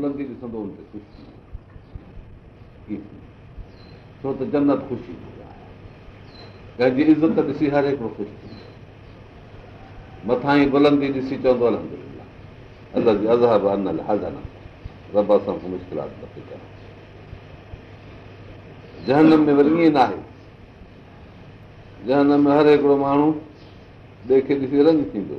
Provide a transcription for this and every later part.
بلندي ڏسندو هن خوش ڇو ته جنت خوشي ڪنهن جي عزت ڏسي هر هڪڙو خوش ٿيندو مٿان ئي بلندي ڏسي چوندو الله جي ازهب انيل هزن رب سان ڪو مشڪلات نه ٿي ڪري جهنم ۾ وري ائين نه آهي جهنم ۾ هر هڪڙو ماڻهو ٻئي کي ڏسي رنگ ٿيندو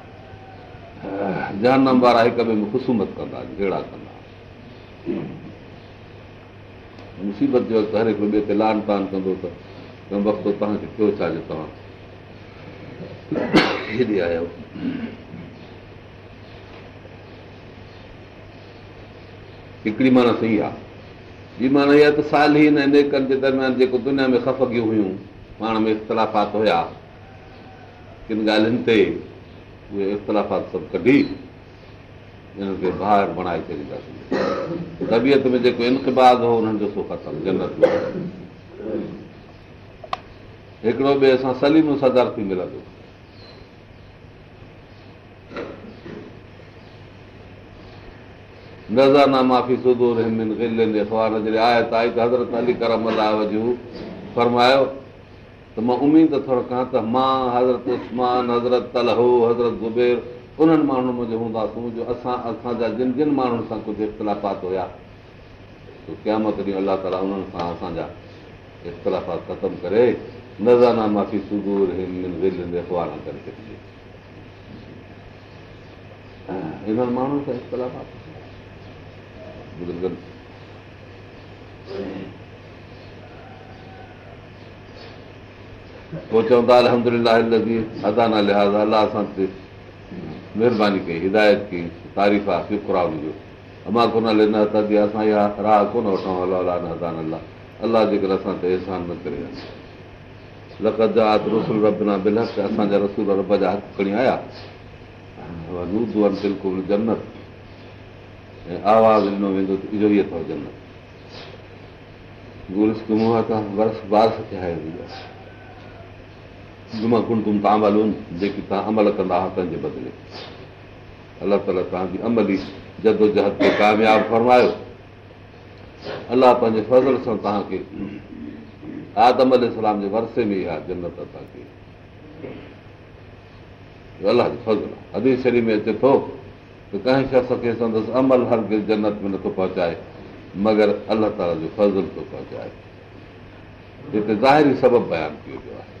جنم وارا هڪ ٻئي ۾ خشومت ڪندا جهڙا ڪندا مصيبت جو هر هڪ ٻئي تي لان تان ڪندو ته وقت توهان کي ٿيو ڇا جو توهان هيڏي آيا هڪڙي معنيٰ صحيح آهي ٻي معنيٰ اها ته سال ئي نيڪن جي درميان جيڪو دنيا ۾ خفگيون هيون پاڻ ۾ اختلافات هئا ڪن ڳالهين تي اهي اختلافات سڀ ڪڍي هنن کي ٻاهر بڻائي ڇڏينداسين طبيعت ۾ جيڪو انڪباز هو هنن جو سو ختم جنت هڪڙو ٻئي سان سليم صدر ٿي ملندو نزرنا معافي سدور ته حضرت علي ڪرم الله فرمايو ته مان اميد ٿورو ڪيان ته مان حضرت اسمان حضرت تلهو حضرت زبير انهن ماڻهن جو اسان اسان جا جن جن ماڻهن سان ڪجهه اختلافات هئا. قيامت ڏينهن الله تالا انهن سان اسان جا اختلافات ختم ڪري نزرنا معافي ماڻهن سان اختلافات پوءِ چوندا ادا لحاظ الله سان مهرباني ڪئي هدايت ڪئي تعريف آهي شڪرا هن جو اما ڪونه نه ته اسان اها راهه ڪونه وٺون الله الله الله الله جي ڪري اسان تي احسان نه ڪري لقت جا رسول ربنا بلهڪ اسان جا رسول رب جا حق کڻي آيا بلڪل جنت ۽ آواز ڏنو ويندو ته اهو ئي اٿو جنت برس بارس کي آهي تاملون جيڪي توهان عمل ڪندا هئا پنهنجي بدلي. الله تالا توهان جي املي جدوجهد کي ڪامياب فرمايو. الله پنهنجي فضل سان توهان کي آدم اسلام جي ورسي ۾ اچي ٿو ته ڪنهن شخص کي سندس عمل هر جنت ۾ نٿو پهچائي مگر الله تالا جو فضل ٿو پهچائي. هتي ظاهري سبب بيان ڪيو ويو آهي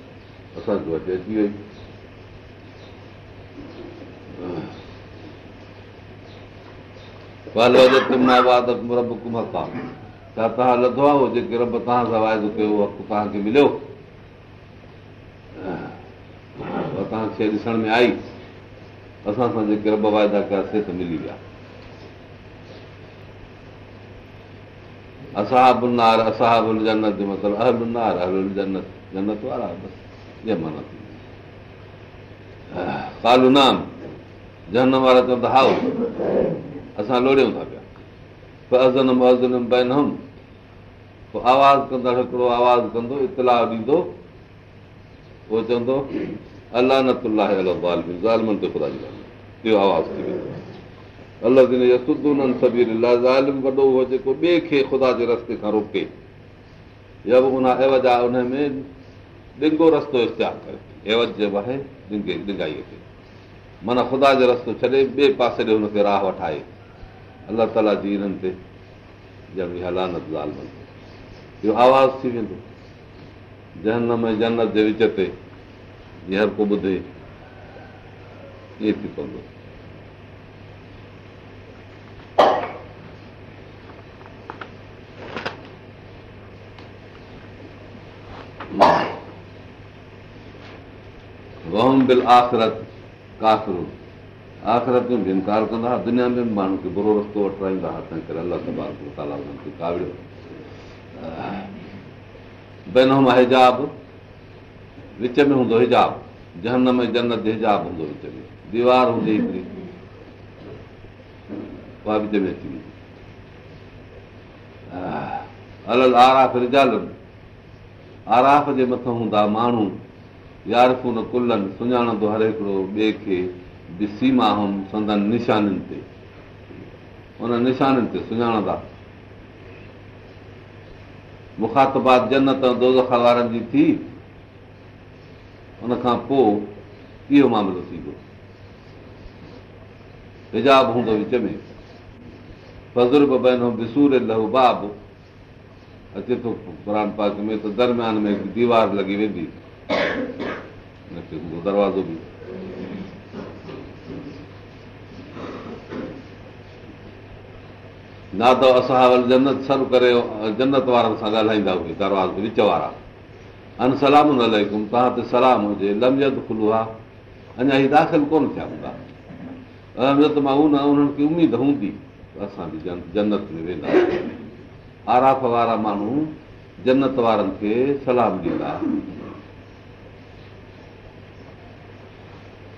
اسان کي وٽ اچي وئي ڇا توهان لڌو آهي؟ جيڪي رب توهان سان واعدو ڪيو حق توهان کي مليو؟ توهان کي ڏسڻ ۾ آئي. اسان سان جيڪي رب وائدا ڪياسين ته ملي ويا. اسان نار اسان جنت جو مطلب اهل نار اهل جنت جنت وارا بس ٿي ڪالو نام جنم وارا چوندا هائو اسان لوڙيون ٿا پيا پوءِ ازن مزن بين هم پوءِ آواز ڪندڙ هڪڙو آواز ڪندو اطلاع ڏيندو اهو چوندو الله ظالمن تي خدا اهو آواز ٿي ويندو الله ظالم وڏو اهو جيڪو ٻئي کي خدا جي رستي کان روڪي يا به ان ايوج آهي ان ۾ خدا جو رستو ڇڏي ٻئي پاسي راهه وٺائي الله تالا جي هلانت آواز ٿي ويندو جنهن ۾ جنت جي وچ تي جيئن ڪو ٻڌي ائين ٿي پوندو بل آخرت ڪافر آخرت ۾ به انڪار ڪندا هئا دنيا ۾ به ماڻهو کي برو رستو وٺائيندا هئا تنهن ڪري الله تالا هنن کي ڪاوڙيو بينم هجاب وچ ۾ هوندو هجاب جنهن ۾ جنت هجاب هوندو وچ ۾ ديوار هوندي هڪڙي اها وچ ۾ اچي ويندي الل آراف رجال آراف جي مٿان هوندا ماڻهو يارفو نه ڪلن سڃاڻندو هر هڪڙو ٻئي کي سيما هم سندن نشانين تي. ان نشانين تي سڃاڻندا. مکاتبات جنت دوز وارن جي ٿي. ان کان پوءِ اهو معاملو ٿيندو هجاب هوندو وچ ۾. فزرب بهنو بسور لهو باب. اچي ٿو قر پاڪ ۾ ته درميان ۾ هڪ ديوار لڳي ويندي دروازو به نا ته اسان جنت سڀ ڪري جنت وارن سان ڳالهائيندا هجي دروازو وچ وارا ان سلام نه لهڪم توهان تي سلام هجي لمجت کلو آهي اڃا هي داخل ڪونه ٿيا هوندا اهميت مان هو نه انهن کي اميد هوندي اسان به جنت ۾ ويندا آراف وارا ماڻهو جنت وارن کي سلام ڏيندا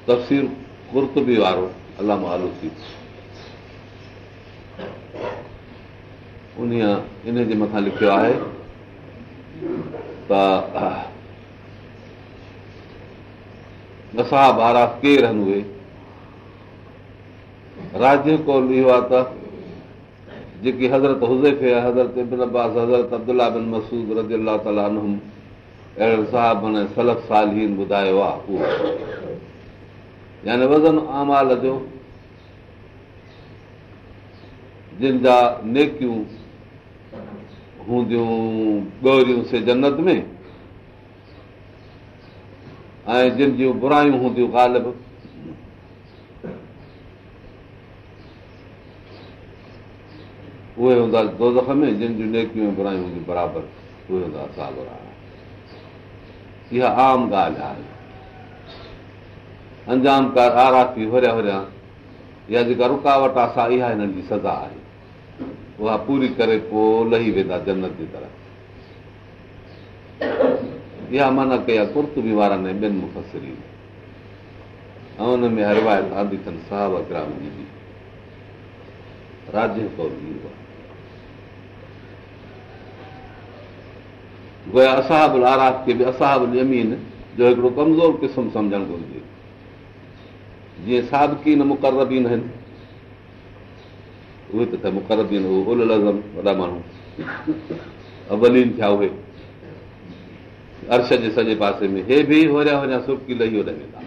تفسير ڪرتبي وارو الله آلوسي ان ان جي مٿان لکيو آهي ته نصاب آرا ڪير آهن اهي راجيه ڪول اهو آهي ته جيڪي حضرت هزيفي حضرت ابن عباس حضرت ابدلا بن مسود رزي الا تالا اهڙي صاحب سلف سالهين ٻڌايو آهي. اهو يعني وزن امال جو جن جا نيڪيون هونديون ڳوريون سي جنت ۾۽ جن جون برايون هونديون اهي هوندا دوزک ۾ جن جون نيڪيون برايون هونديون برابر اهي هوندا سال اها عام ڳالهه آهي انجام ڪر آراتي هريا هريا. يا جيڪا رڪاوٽ آهي سا اها هنن جي سزا آهي. اها پوري ڪري پوءِ لهي ويندا جنت جي طرف. اها معنيٰ ڪئي آهي ڪرتبي وارن ۽ ٻين مفسري ۽ هن ۾ روايت آندي اٿن صاحب اڪرام جي به. راجيه ڪور جي گويا اساب آراف کي به اساب زمين جو هڪڙو ڪمزور قسم سمجهڻ گهرجي جيئن سادڪي نه مقربين آهن اهي ته مقربين ال لزم وڏا ماڻهو. اولين ٿيا اهي. عرش جي سڄي پاسي ۾. هي به هوريا هوريا سرڪي لهي اوڏي ويندا.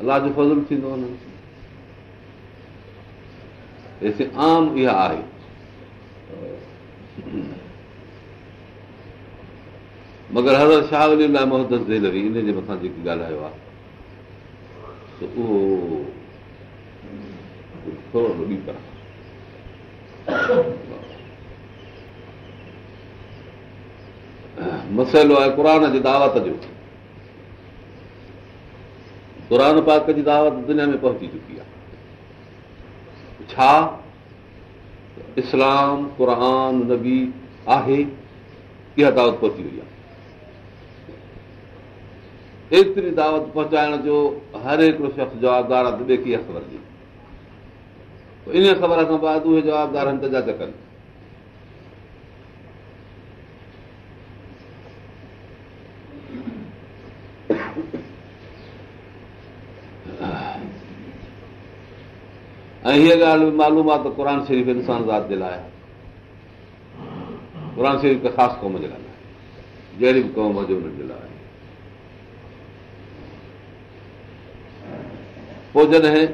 الله جو فضل ٿيندو هنن عام اها آهي. مگر حضرت شاهه لاءِ موهدت ديلوي ان جي مٿان جيڪي ڳالهايو آهي اهو ٿورو مسئلو آهي قر جي دعوت جو قر پاڪ جي دعوت دنيا ۾ پهچي چڪي آهي ڇا اسلام قر نبي آهي اها دعوت پهچي وئي آهي ايتري دعوت پهچائڻ جو هر هڪڙو شخص جوابدار آهي ته ٻئي ڪيئن خبر جي ان خبر کان بعد اهي جوابدار جا ڪن. ۽ هيءَ ڳالهه معلوم آهي ته قر شريف انسان ذات جي لاءِ. قر شريف خاص قوم جي لاءِ جهڙي به قوم هجي هنن جي لاءِ پوءِ جڏهن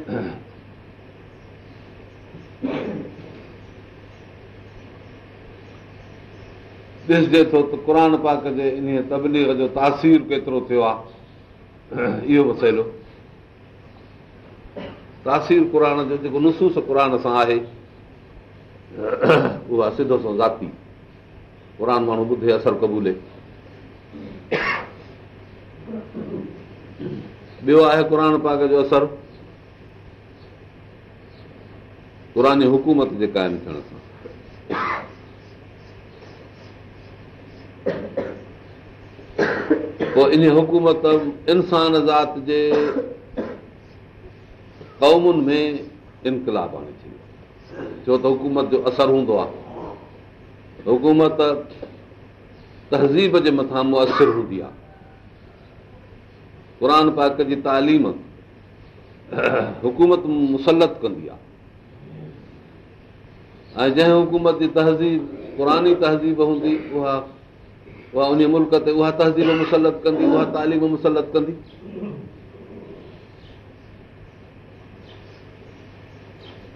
ڏسجي ٿو ته قر پاڪ جي ان تبليگ جو تاثير ڪيترو ٿيو آهي اهو مسئلو. تاثير قر جو جيڪو نسوس قر سان آهي اها سڌو سو ذاتي. قر ماڻهو ٻڌي اثر قبولي. ٻيو آهي قر پاڪ جو اثر قر حڪومت جي قائم ٿيڻ سان پوءِ ان حڪومت انسان ذات جي قومن ۾ انڪلاب آڻي ڇڏيو ڇو ته حڪومت جو اثر هوندو آهي حڪومت تهذيب جي مٿان مؤثر هوندي آهي قر پاڪ جي تعليم حڪومت مسلت ڪندي آهي ۽ جنهن حڪومت جي تهذيب پراڻي تهذيب هوندي اها اها ان ملڪ تي اها تهذيب مسلت ڪندي اها تعليم مسلت ڪندي.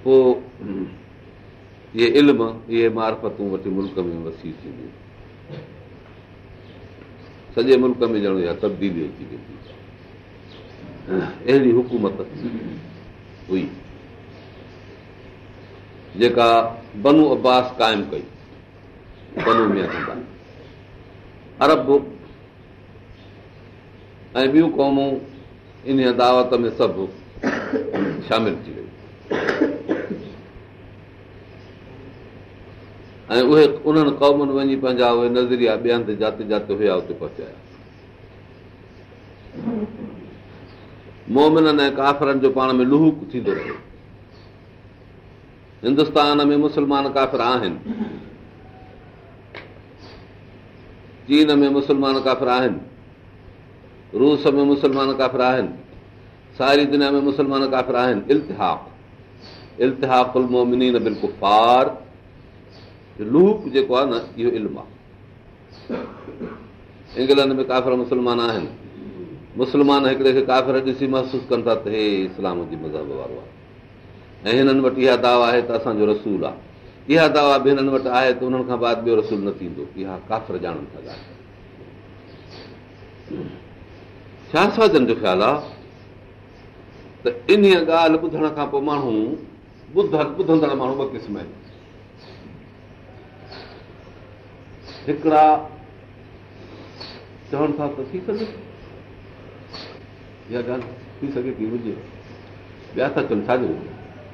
پوءِ اهي علم اهي مارفتون وٺي ملڪ ۾ وسي ٿينديون سڄي ملڪ ۾ ڄڻ اها تبديلي اچي ويندي. اهڙي حڪومت هئي جيڪا بنو عباس قائم ڪئي. بنو ۾ ڪندا ارب ۽ ٻيون قومون ان دعوت ۾ سڀ شامل ٿي ويون. ۽ اهي انهن قومن وڃي پنهنجا اهي نظريا ٻئي هنڌ جاتي جاتي اتي پهچايا. مومنن ۽ ڪافرن جو پاڻ ۾ لهوڪ ٿيندو رهي هندستان ۾ مسلمان ڪافر آهن. چين ۾ مسلمان ڪافر آهن. روس ۾ مسلمان ڪافر آهن. ساري دنيا ۾ مسلمان ڪافر آهن. پار لوڪ جيڪو آهي نه اهو علم آهي. انگلينڊ ۾ ڪافر مسلمان آهن. مسلمان هڪڙي کي ڪافر ڏسي محسوس ڪن ٿا ته هي اسلام جي مذهب وارو آهي ۽ هنن وٽ اها دعويٰ آهي ته اسان جو رسول آهي. اها دعويٰ به هنن وٽ آهي ته هنن کان بعد ٻيو رسول نه ٿيندو. اها ڪافر ڄاڻن ٿا ڳالهه ڇا ساجن جو خيال آهي؟ ته ان ڳالهه ٻڌڻ کان پوءِ ماڻهو ٻڌ ٻڌندڙ ماڻهو ٻه قسم آهن. هڪڙا چون ٿا ته ٿي سگهي. اها ڳالهه ٿي سگهي ٿي هجي ٻيا ٿا چون ڇا جو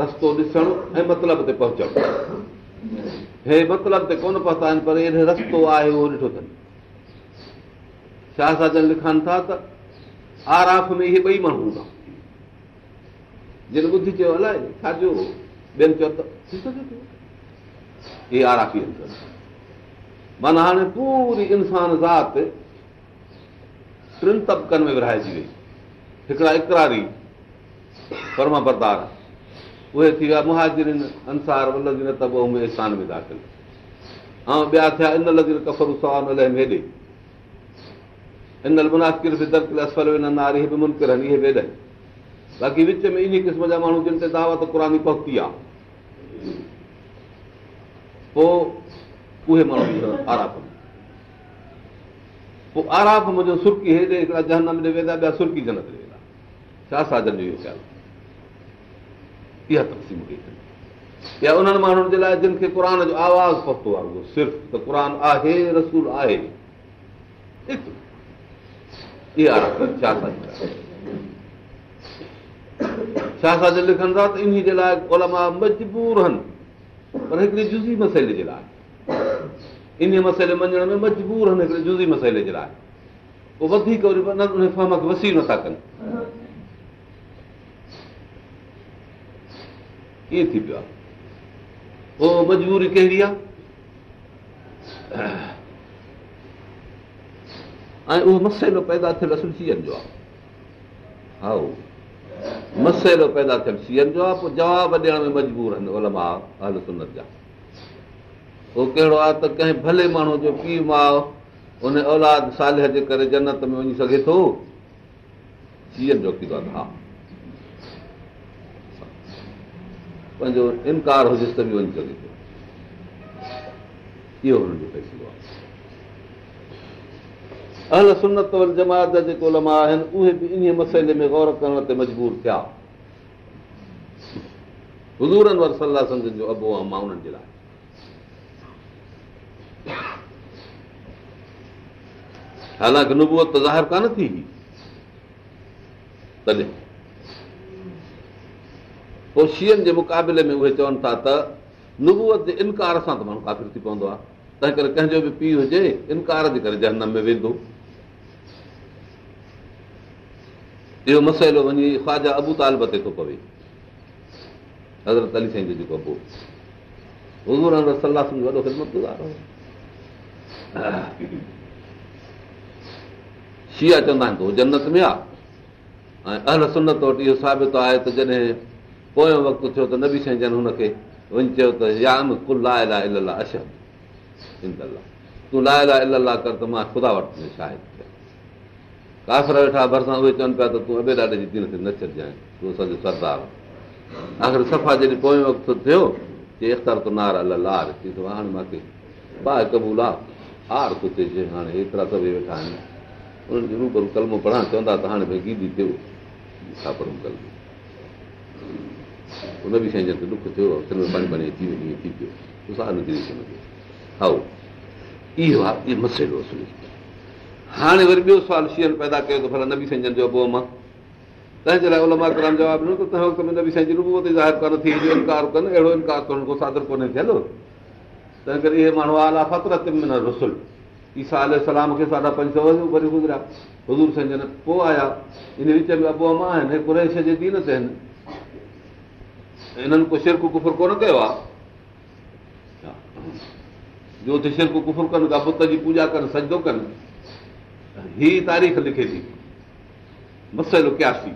رستو ڏسڻ ۽ مطلب تي پهچڻ هي مطلب تي ڪونه پهتا آهن پر ايڏي رستو آهي اهو ڏٺو اٿن ڇا ساجن لکن ٿا ته آراف ۾ اهي ٻئي ماڻهو هوندا جن ٻڌي چيو الائي ڇا جو ٻين چيو ته ٿي سگهي ٿو اهي آرافي معنيٰ هاڻي پوري انسان ذات ٽن تبڪن ۾ ورائجي وئي هڪڙا اڪراري فرما بردار اهي ٿي ويا مهاجرين انسار لزين تبو ۾ اسان ۾ داخل ۽ ٻيا ٿيا ان لزين ڪفر سوان هيڏي ان منافر به درڪل اسفل ناري به منڪر اهي ويڏن باقي وچ ۾ ان قسم جا ماڻهو جن آهي پوءِ آراف منهنجو ڇا ساڌن جو انهن ماڻهن جي لاءِ جن کي قر جو آواز پهتو آهي اهو صرف ته ڇا لکن ٿا ته ان جي لاءِ اولما مجبور آهن پر هڪڙي جزي مسئلي جي لاءِ ان مسئلي مڃڻ ۾ مجبور آهن هڪڙي جزي مسئلي جي لاءِ پوءِ وڌيڪ وري ان فهم کي وسي نٿا ڪن ڪيئن ٿي پيو آهي پوءِ مجبوري ڪهڙي آهي ۽ اهو مسئلو پيدا ٿيل اصل سيئن جو آهي ها مسئلو پيدا ٿيل سيئن جو آهي پوءِ جواب ڏيڻ ۾ مجبور آهن اولما هل سنت جا. اهو ڪهڙو آهي ته ڪنهن ڀلي ماڻهو جو پيءُ ماءُ ان اولاد سال جي ڪري جنت ۾ وڃي سگهي ٿو. سيئن جو ڪيڌو آهي ها. پنهنجو انڪار هجيس ته به وڃي سگهي ٿو. اهو هنن جو فيصلو آهي ال سنت جماعت جا جيڪي لما آهن اهي به ان مسئلي ۾ گور ڪرڻ تي مجبور ٿيا. هزورن ور صلاح سمجهن جو ابو آهي مان انهن جي لاءِ. حالانڪه نبوئت ته ظاهر ڪانه ٿي تڏهن. پوءِ شيئن جي مقابلي ۾ اهي چون ٿا ته نبوئت جي انڪار سان ته ماڻهو ڪافر ٿي پوندو آهي. تنهن ڪري ڪنهن جو به پيءُ هجي انڪار جي ڪري جنم ۾ ويندو اهو مسئلو وڃي خواجا ابو طالب تي ٿو پوي حضرت علي سائين جو جيڪو ابو حضور صلاح سمجهو وڏو خدمتزار هو شيا چوندا آهن ته اهو جنت ۾ آهي ۽ اهل سنت وٽ اهو ثابت آهي ته جڏهن پويون وقت ٿيو ته نبي سائين جن هن کي وڃي چيو ته يام ڪل الا اشد تون لا الا الاهه ڪر ته مان خدا وٽ شاهد ٿيا ڪافر ويٺا ڀرسان اهي چون پيا ته تون ابي ڏاڏي جي دين کي نه ڇڏجانءِ تون اسان جو سردار آخر صفا جڏهن پويون وقت ٿيو چئي اختار ته نار الله لار چئي ته هاڻي مون کي با قبول آهي آر ڪتي چئي هاڻي ايترا سڀئي ويٺا آهن انهن کي روبرو ڪلمو پڙهڻ چوندا ته هاڻي ڀئي گيدي ٿيو ڇا پڙهون ڪلمو ان به شيءِ تي ڏک ٿيو پاڻي پاڻي اچي وڃي ٿي پيو ساهه نڪري ها اهو آهي اهو مسئلو اصلي هاڻي وري ٻيو سوال شيئن پيدا ڪيو ته ڀلا نبي سائين جن جو ابو مان تنهن جي لاءِ علماء ڪرام جواب ڏنو ته تنهن جي تي ظاهر ڪونه ٿي انڪار ڪن اهڙو انڪار هن کان سادر ڪونهي تنهن ڪري اهي ماڻهو اعليٰ فطرت ۾ رسل ايسا آل سلام کي ساڍا پنج سؤ وري گذريا حضور سائين جن پوءِ آيا ان وچ ۾ ابو اما آهن ڪريش جي دين تي آهن. هنن ڪو شرڪ ڪفر ڪونه ڪيو آهي جو ته شرڪ ڪفر ڪن ڪا بت جي پوڄا ڪن سجدو ڪن هي تاريخ لکي ٿي. مسئلو ڪياسي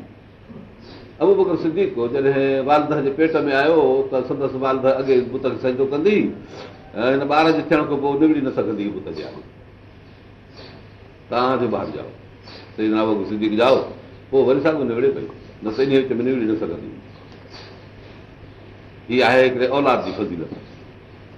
ابو بڪر سديڪ جڏهن والد جي پيٽ ۾ آيو ته سندس والد اڳي بت کي سجدو ڪندي هن ٻار جي ٿيڻ کان پوءِ نڪري نه سگهندي بت جي آگي توهان جو ٻار جائو صحيح نابو سديڪ جائو پوءِ وري ساڳيو نڪري پئي نه ته ان وچ ۾ نڪري نه سگهندي. هيءَ آهي هڪڙي اولاد جي فضيلت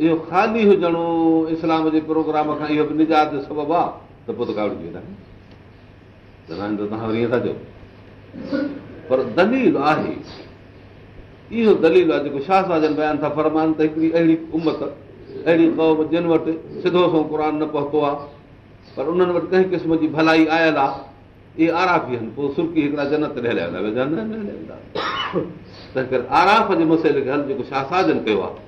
اهو خالي هجڻو اسلام جي پروگرام کان اهو به نجات جو سبب آهي ته پوءِ ته ڪاوڙي ويندا. توهان وري ٿا چئو. پر دليل آهي اهو دليل آهي جيڪو شاهه ساجن بيان ٿا فرمان ته هڪڙي اهڙي امت اهڙي قوم جن وٽ سڌو سو قر نه پهتو آهي پر انهن وٽ ڪنهن قسم جي ڀلائي آيل آهي اهي آرافي آهن پوءِ سرڪي هڪڙا جنت آراف جي مسئلي کي هل جيڪو شاهه ساجن ڪيو آهي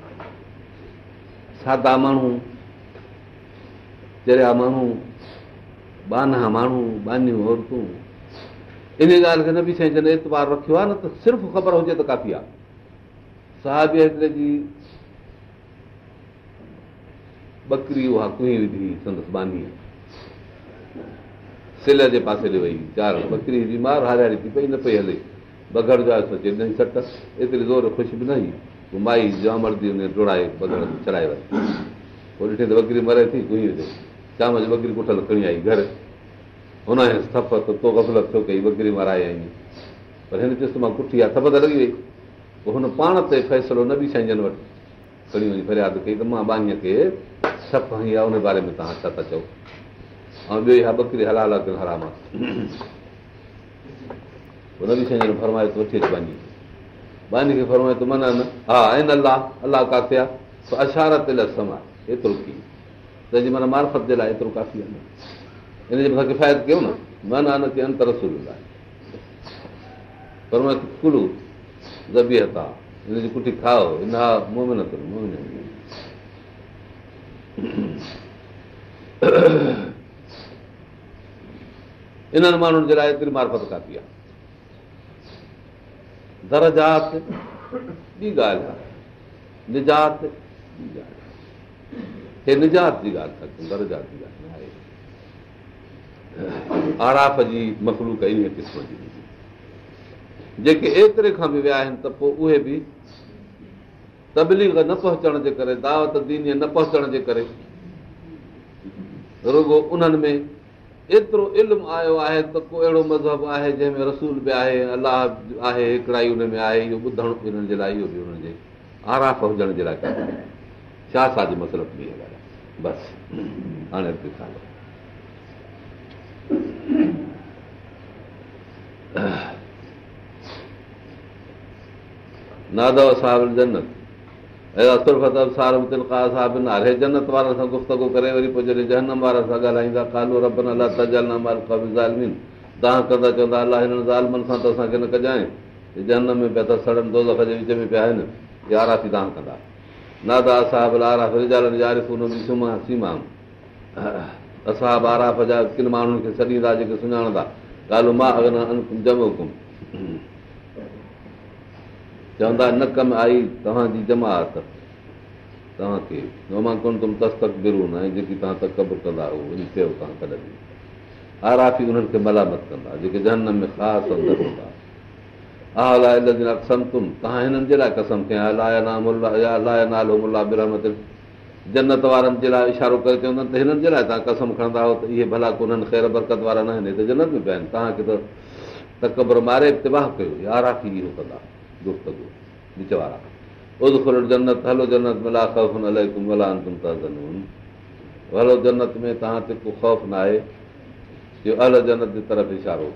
سادا ماڻهو چريا ماڻهو بانا ماڻهو بانيون عورتون. ان ڳالهه کي نه به سائين جڏهن اعتبار رکيو آهي نه ته صرف خبر هجي ته ڪافي آهي. هڪڙي جي ٻڪري اها ڪئي وڌي سندس باني سل جي پاسي ڏي وئي چار ٻڪري بيمار هارياري ٿي پئي نه پئي هلي. بگڙ جو زور خوش به نه مائي جام مردي هن ڊوڙائي بگڙ چڙهائي وئي پوءِ ڏٺي ته ٻڪري مري ٿي ڪئي وڌي شام جو ٻڪري ڪٺل کڻي آئي گهر هن ٿپ ته تو گفلت ٿيو ڪئي ٻڪري مارائي آئي پر هن چيس مان ڪٺي آهي ٿپ ته لڳي وئي پوءِ هن پاڻ تي فيصلو نه به سائين جن وٽ کڻي وڃي فرياد ڪئي ته مان بانيءَ کي سف هئي آهي ان باري ۾ توهان ڇا ٿا چئو ۽ ٻيو اها ٻڪري هلا هلا ڪيو حرام پوءِ نه به سائين فرمائي ته وٺي اچ باني باني کي فرمائي ته معنيٰ نه. ها آهن الله الله ڪاٿي آهي اشارت سم آهي ايترو ڪه تنهنجي معنيٰ معرفت جي لاءِ ايترو ڪافي آهي هن جي مٿان ڪفايت ڪيو نه؟ معنيٰ نه ڪه انتر رسول لاءِ فرمائي ڪلو زبيت. آهي هن جي ڪٽي کائو هن ها مومن مومن انهن ماڻهن جي لاءِ ايتري معرفت ڪافي آهي درجات ٻي ڳالهه آهي. نجات هي نجات جي ڳالهه ٿا ڪيون درجات جي ڳالهه نه آهي. آراف جي مکلوڪ ان قسم جي جيڪي ايتري کان به ويا آهن ته پوءِ اهي به تبليگ نه پهچڻ جي ڪري دعوت دين نه پهچڻ جي ڪري رڳو انهن ۾ ايترو علم آيو آهي ته ڪو اهڙو مذهب آهي جنهن ۾ رسول به آهي الله آهي هڪڙا هن ۾ آهي اهو ٻڌڻ جي لاءِ اهو به هنن جي آراف هجڻ جي لاءِ ڇا ساجي مسلت به بس هاڻي نادو صاحب جنت جنت وارن سان گفتگ ڪري وري پوءِ جڏهن جهنم وارن سان ڳالهائيندا ڪالو ربن الله ظالمن. توهان ڪندا چوندا الله هنن ظالمن سان ته اسان کي نه ڪجانءِ. جنم ۾ پيا ٿا سڙن دو دف جي وچ ۾ پيا آهن. اها آرافي توهان ڪندا. نادا سيما سيما اساب آراف جا ڪن ماڻهن کي ڇڏيندا جيڪي سڃاڻندا. ڪالو مان جم حڪم چوندا نه ڪم آئي توهان جي جماعت توهان کي ڪونه تم تستڪ برو نه جيڪي توهان تڪبر ڪندا وڃي چيو توهان ڪڏهن آرافي انهن کي ملامت ڪندا جيڪي جنم ۾ خاص اندر هوندا. سنتم توهان هنن جي لاءِ قسم ڪيا نالو ملا برهمت جنت وارن جي لاءِ اشارو ڪري چوندا ته هنن جي لاءِ توهان قسم کڻندا آهيو ته اهي ڀلا ڪونهن خير برڪت وارا نه آهن ته جنت ۾ پيا آهن. توهان کي ته تڪبر ماري اتباهه ڪيو آرافي اهو ڪندا توهان تي ڪو خوف نه آهي اهو ال جنت جي طرف اشارو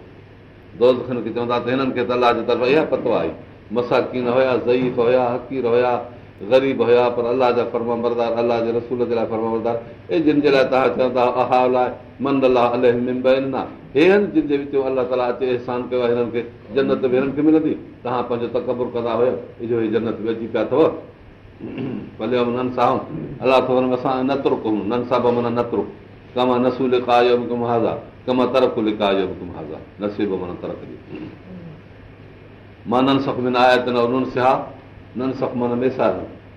دوستن کي چوندا ته هنن کي ته الله جي طرف اها پتو آهي مساڪين هئا ضعيف هئا هڪير هئا غريب هئا پر الله جا فرما بردار الله جي رسول جي لاءِ فرما بردار اي جن جي لاءِ توهان چوندا الله تالا اچي احسان ڪيو آهي هنن کي جنت به هنن کي ملندي. توهان پنهنجو تڪبر ڪندا هيو اهو ئي جنت به اچي پيا اٿو. ڀلي الله ٿو اسان نترو ڪيون نن صاحب معنيٰ نترو ڪما نسول ڪايو به ڪم هازا ڪم ترڪ لڪايو به ڪم هازا. نصيب معنيٰ ترڪ ڏي مان نه آيا ته نه نن سک معنيٰ ميسا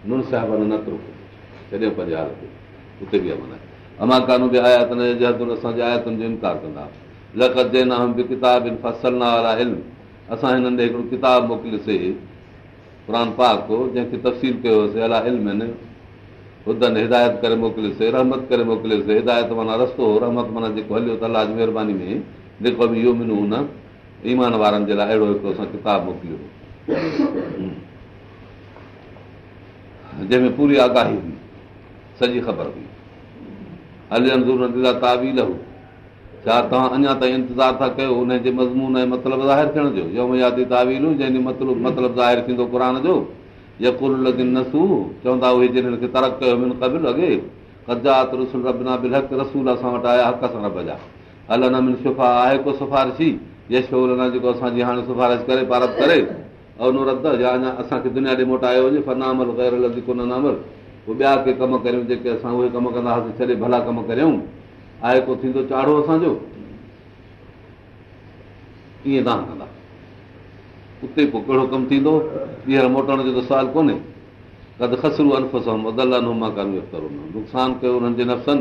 نن سها معنيٰ نترو ڇڏيو پنهنجي حال تي اتي به معنيٰ اما ڪانو به آيا ته نه اسان جي آيتن جو انڪار ڪندا اسان هنن ڪتاب موڪليوسين جنهن کي تفصيل ڪيوسين الا علم هدايت ڪري موڪليوسين رحمت ڪري موڪليوسين هدايت معنيٰ رستو رحمت معنيٰ جيڪو هليو ته الله جي مهرباني ۾ جيڪو به اهو منو نه ايمان وارن جي لاءِ اهڙو هڪڙو اسان ڪتاب موڪليو جنهن ۾ پوري آگاهي هئي سڄي خبر هئي. هلي اندور تاوي لهو ڇا توهان اڃا تائين انتظار ٿا ڪيو؟ هن جي مضمون ۽ مطلب ظاهر ٿيڻ جو يم يادي تاويلون جنهن جي مطلب مطلب ظاهر ٿيندو قر جو. يڪل لدن نسو چوندا اهي جن کي ترڪ ڪيو من قبل اڳي ڪجات رسول ربنا بل حق رسول اسان وٽ آيا حق سان رب جا. ال نه من صفحا آهي ڪو سفارشي يشو جيڪو اسان جي هاڻي سفارش ڪري پارت ڪري ۽ نو رد يا اڃا اسان کي دنيا ڏي موٽايو هجي. فنامل غير لدي ڪونه پوءِ ٻيا ڪي ڪم ڪريون جيڪي اسان اهي ڪم ڪندا هئاسين ڇڏي ڀلا ڪم ڪريون. آهي ڪو ٿيندو چاڙهو اسان جو؟ ائين توهان ڪندا. اتي پوءِ ڪهڙو ڪم ٿيندو؟ ٻيهر موٽڻ جو ته سوال ڪونهي. ڪد کسرو نقصان ڪيو انهن جي نفسن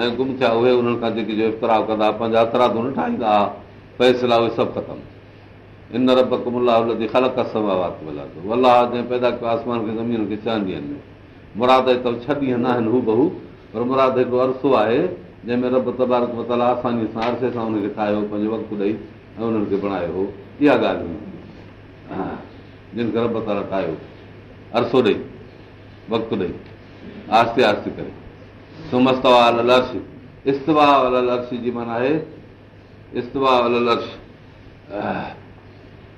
۽ گم ٿيا اهي انهن کان جيڪي جو افترا ڪندا. پنهنجا هٿراڌو نه ٺاهيندا. هئا فيصلا اهي سڀ ختم ان رب ڪملا خلق سماوات الله جنهن پيدا ڪيو آسمان کي زمين کي چوندي آهن مراد ته ڇهه ڏينهن نه آهن هو بهو پر مراد هڪڙو عرصو آهي جنهن ۾ رب تبارڪ متالا آسانيءَ سان عرصي سان هن کي ٺاهيو پنهنجو وقت ڏيئي ۽ انهن کي بڻايو هو اها ڳالهه هئي جن کي رب تالا ٺاهيو عرصو ڏيئي وقت ڏيئي آهستي آهستي ڪري سمستوا ال عرش استوا ال عرش جي معنيٰ آهي استوا ال عرش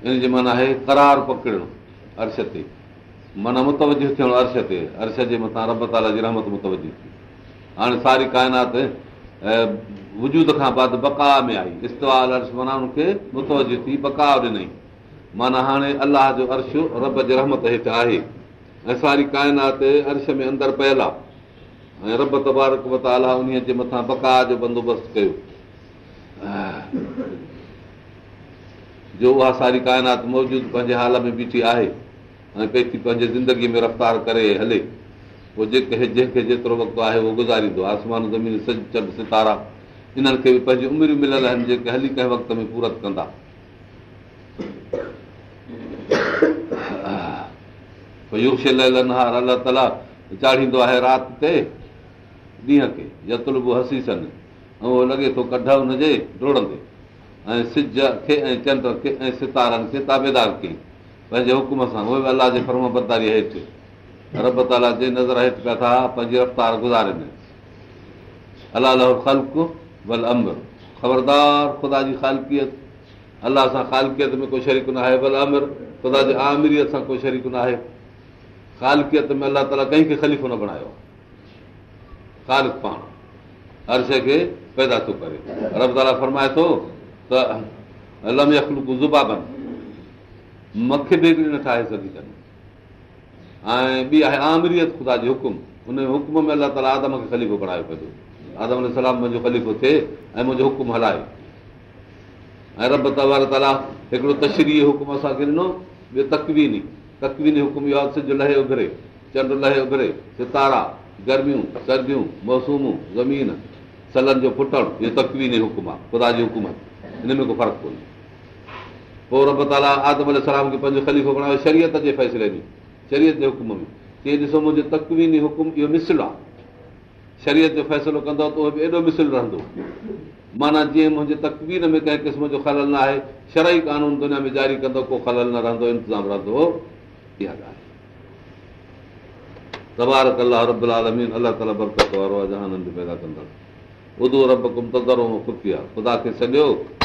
ڪرار پڪڙڻ عرش تي معنيٰ متوجو ٿيڻ عرش تي عرش جي مٿان رب تالا جي رحمت متوجو ٿي هاڻي ساري ڪائنات وجود کان بعد بڪا ۾ آئي استوا ال عرش معنيٰ هن کي متوجو ٿي بڪا ڏنئي معنيٰ هاڻي الله جو عرش رب جي رحمت هيٺ آهي ۽ ساري ڪائنات عرش ۾ اندر پيل آهي ۽ رب تبارڪ جي مٿان بڪا جو بندوبست ڪيو جو اها ساري ڪائنات موجود پنهنجي حال ۾ بيٺي آهي ۽ پئي ٿي پنهنجي زندگيءَ ۾ رفتار ڪري هلي پوءِ جيڪي جنهن کي جيترو وقت آهي اهو گزاريندو. آسمان زمين سج چنڊ ستارا انهن کي به پنهنجي عمر مليل آهن جيڪي هلي ڪنهن وقت ۾ پورت ڪندا. الله تالا چاڙهيندو آهي رات تي ڏينهن کي يتل به هسيسن ۽ اهو لڳي ٿو ڪڍ هن جي ڊوڙندي ۽ سج کي ۽ چنڊ کي ۽ ستارن کي تابيدار ڪئي. پنهنجي حڪم سان اهي به الله جي فرم برداري هيٺ. رب تالا جي نظر هيٺ پيا ٿا پنهنجي رفتار گزارن الله خلق ڀل امر. خبردار خدا جي خالڪيت. الله سان خالڪيت ۾ ڪو شريڪ نه آهي ڀل امر. خدا جي آمريءَ سان ڪو شريڪ نه آهي. خالڪيت ۾ الله تالا ڪنهن کي خليفو نه بڻايو. خالڪ پاڻ. هر شيءِ کي پيدا ٿو ڪري. رب تالا فرمائي ٿو ته لم يکلوڪ زبابن. مکي به نه ٺاهي پيو آدم خليفو ٿئي ۽ منهنجو حڪم هلائي ۽ رب تشري ڏنو تڪويني. تڪويني حڪم اهو آهي سج لهي اڀري چنڊ لهي اڀري ستارا گرميون سرديون موسومون زمين سلن جو تڪويني حڪم آهي خدا هن ۾ ڪو فرق ڪونهي. پوءِ رب تالا آدم سلام کي پنهنجو خليفو بڻايو شرييت جي فيصلي ۾ شرييت جي حڪم ۾. تيئن ڏسو منهنجو تڪويني حڪم اهو مسل آهي. شرييت جو فيصلو ڪندو ته اهو به ايڏو مسل رهندو. معنيٰ جيئن منهنجي تڪوين ۾ ڪنهن قسم جو خلل نه آهي شرئي قانون دنيا ۾ جاري ڪندو ڪو خلل نه رهندو انتظام رهندو اها ڳالهه تبارڪ الله رب آلمين الله تالا برڪت وارو آهي جهانن کي سڄو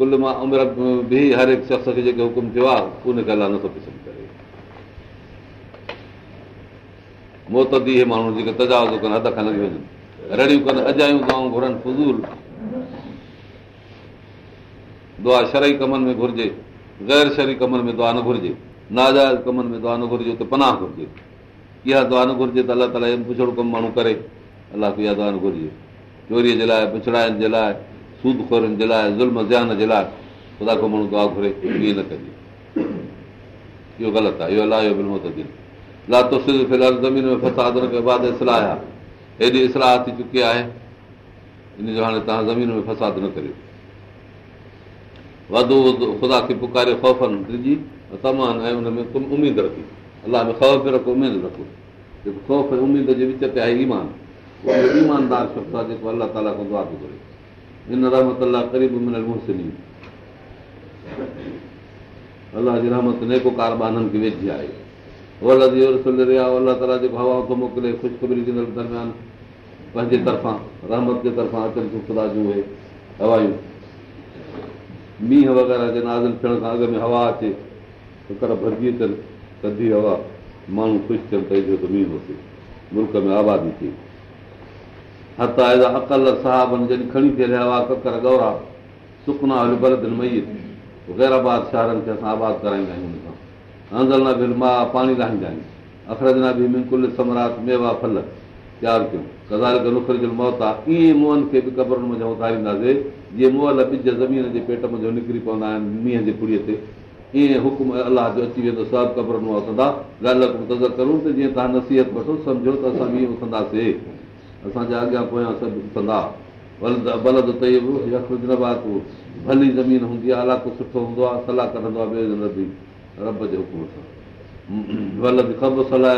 ڪل مان عمر به هر هڪ شخص کي جيڪي حڪم ٿيو آهي ان کي الله نٿو پسند ڪري. موتدي اهي ماڻهو جيڪي تجاوزو ڪن حد کان لڳي وڃن. رڙيون ڪن اجايون دعائون گهرن فضول. دعا شرئي ڪمن ۾ گهرجي غير شري ڪمن ۾ دعا نه گهرجي. ناجائز ڪمن ۾ دعا نه گهرجي ته پناهه گهرجي. اها دعا نه گهرجي ته الله تالا پڇڙو ڪم ماڻهو ڪري الله کي اها دعا نه گهرجي. چوريءَ جي لاءِ پڇڙائن جي لاءِ سود کورن جي لاءِ ظلم زيان جي لاءِ خدا ڪو ماڻهو دعا گهري ائين نه ڪجي اهو غلط آهي اهو الله جو بلمو لاتو في الحال زمين ۾ فساد نه بعد اصلاح آهي هيڏي اصلاح ٿي چڪي آهي ان جو هاڻي توهان زمين ۾ فساد نه ڪريو وڌو خدا کي پڪاريو خوفن ڏجي تمام ۽ هن ۾ اميد رکي الله ۾ خوف رکو اميد رکو جيڪو خوف اميد جي وچ تي آهي ايمان ايماندار شخص آهي جيڪو الله تالا کان دعا ٿو ڪري الله جي رحمت نيڪو ڪار بانن کي ويجهي آهي الله تالا جيڪو هوا ٿو موڪلي خوشخبري ڏنل درميان پنهنجي طرفان رحمت وغيره هوا اچي ڪڙ ڀرجي اچن ڪڌي هوا ماڻهو خوش ٿين ته مينهن وسي ملڪ ۾ آبادي ٿي هٿ عقل صاحبن جڏهن آباد ڪرائيندا آهيون جيئن ٻج زمين جي پيٽ ۾ نڪري پوندا آهن مينهن جي ڪڙيءَ تي ائين حڪم الله جو اچي ويندو سڀ قبر ۾ اٿندا ڳالهه تزر ڪرون ته جيئن توهان نصيحت وٺو سمجهو ته اسان اسان جا اڳيان پويان سڀ اٿندا بلد ٿئي ڀلي زمين هوندي آهي علائقو سٺو هوندو آهي صلاح ڪڍندو آهي رب جي حڪم سان. بلد خبر صلاح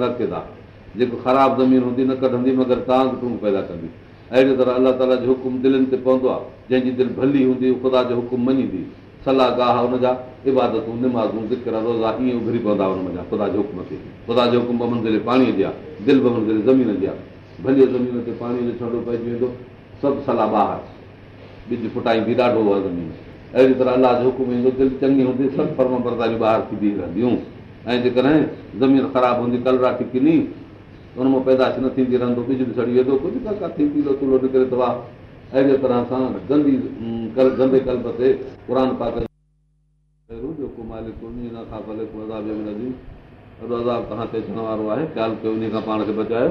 نه ڪيدا. جيڪو خراب زمين هوندي نه ڪڍندي مگر توهان ٽونگ پيدا ڪندي. اهڙي طرح الله تالا جو حڪم دلن تي پوندو آهي. جنهن جي دل ڀلي هوندي خدا جو حڪم مڃيندي. صلاح گاهه هن جا ابادتون نمازون ذڪر روزا ائين اڀري پوندا هن خدا جو حڪم تي. خدا جو حڪم منزلي پاڻيءَ جي آهي دل بمنزلي زمين جي آهي ڀليءَ زمين تي پاڻيءَ جو ڇنڊو پئجي ويندو سڀ صلاح ٻاهر ٻج فٽائيندي ڏاڍو آهي زمين. اهڙي طرح الله جو حڪم ايندو دل چڱي هوندي سڀ فرم برداريون ٻاهر ٿي بيهه رهنديون ۽ جيڪڏهن زمين خراب هوندي ڪلرا ٽڪني هن مان پيداش نه ٿيندي رهندو ٻج به سڙي ويندو ڪجهه ڪا پيلو تلو نڪري ٿو آهي اهڙي طرح سان گندي گندي ڪلب تي قر پاڪ توهان تي اچڻ وارو آهي؟ خيال ڪيو ان کان پاڻ کي بچايو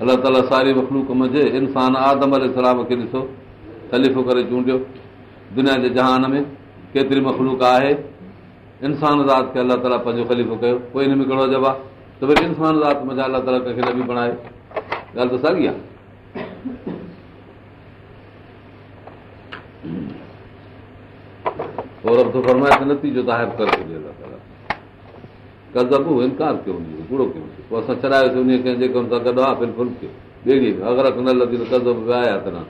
الله تالا ساري مکلوڪ منجهه انسان آدم سلام کي ڏسو خليفو ڪري چونڊيو. دنيا جي جهان ۾ ڪيتري مکلوڪ آهي؟ انسان ذات کي الله تالا پنهنجو خليفو ڪيو. پوءِ هن ۾ ڪهڙو جواب؟ آهي ته وري انسان ذات منجهه الله تالا ڪنهن کي نه به بڻائي. ڳالهه ته ساڳي آهي ڪزب انڪار ڪيو ڪوڙو ڪيو پوءِ اسان کي جيڪو آهي بلڪل اگر نه لڌي ته ڪزب ويا ته نه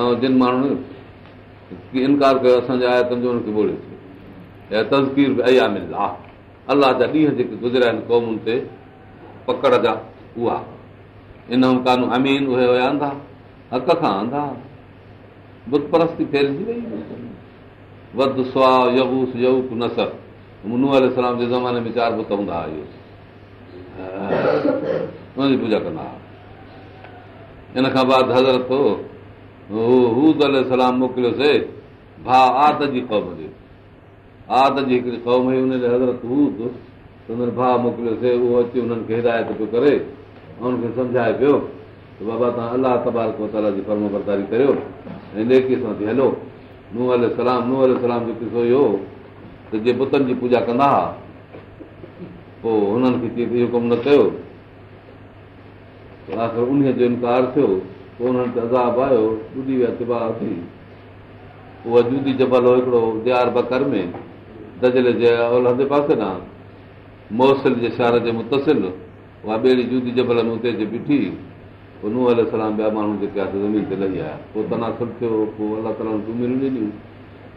۽ جن ماڻهن انڪار ڪيو اسان جي ٻوڙيوسين ۽ تزڪير به ايا مل آهي الله جا ڏينهن جيڪي گذريا آهن قومن تي پڪڙ جا اها ان ڪانو امين اهي هئا انڌا حق کان انڌا بت پرستي وئي وڌ منو سلام جي زماني ۾ چار بت هوندا هئا اهو. هن جي پوڄا ڪندا هئا. ان کان بعد حضرت هود سلام موڪليوسين ڀاءُ آد جي قوم جي. آد جي هڪڙي قوم هئي هن حضرت هود هن ڀاءُ موڪليوسين اهو اچي هنن کي هدايت پيو ڪري ۽ هن کي سمجهائي پيو ته بابا توهان الله تبارڪ تالا جي فرم برداري ڪريو ۽ ليڪيءَ سان ٿي هلو. ننهن سلام ننهن سلام جو قصو اهو ته جيئن بتن جي پوڄا ڪندا هئا پوءِ هنن کي اهو ڪم نه ڪيو آخر ان جو انڪار ٿيو پوءِ هنن کي عذاب آيو ڏڌي ويا تباهه ٿي اها جودي جبل هو هڪڙو ديار بڪر ۾ دجلي جي اولهندي پاسي نه موسل جي شهر جي متسل اها ٻيڙي جودي جبل ۾ اتي بيٺي پوءِ ننهن ال سلام ٻيا ماڻهو جيڪي آهي زمين تي لهي آيا پوءِ تناسر ٿيو پوءِ الله تالا اميرون ڏنيون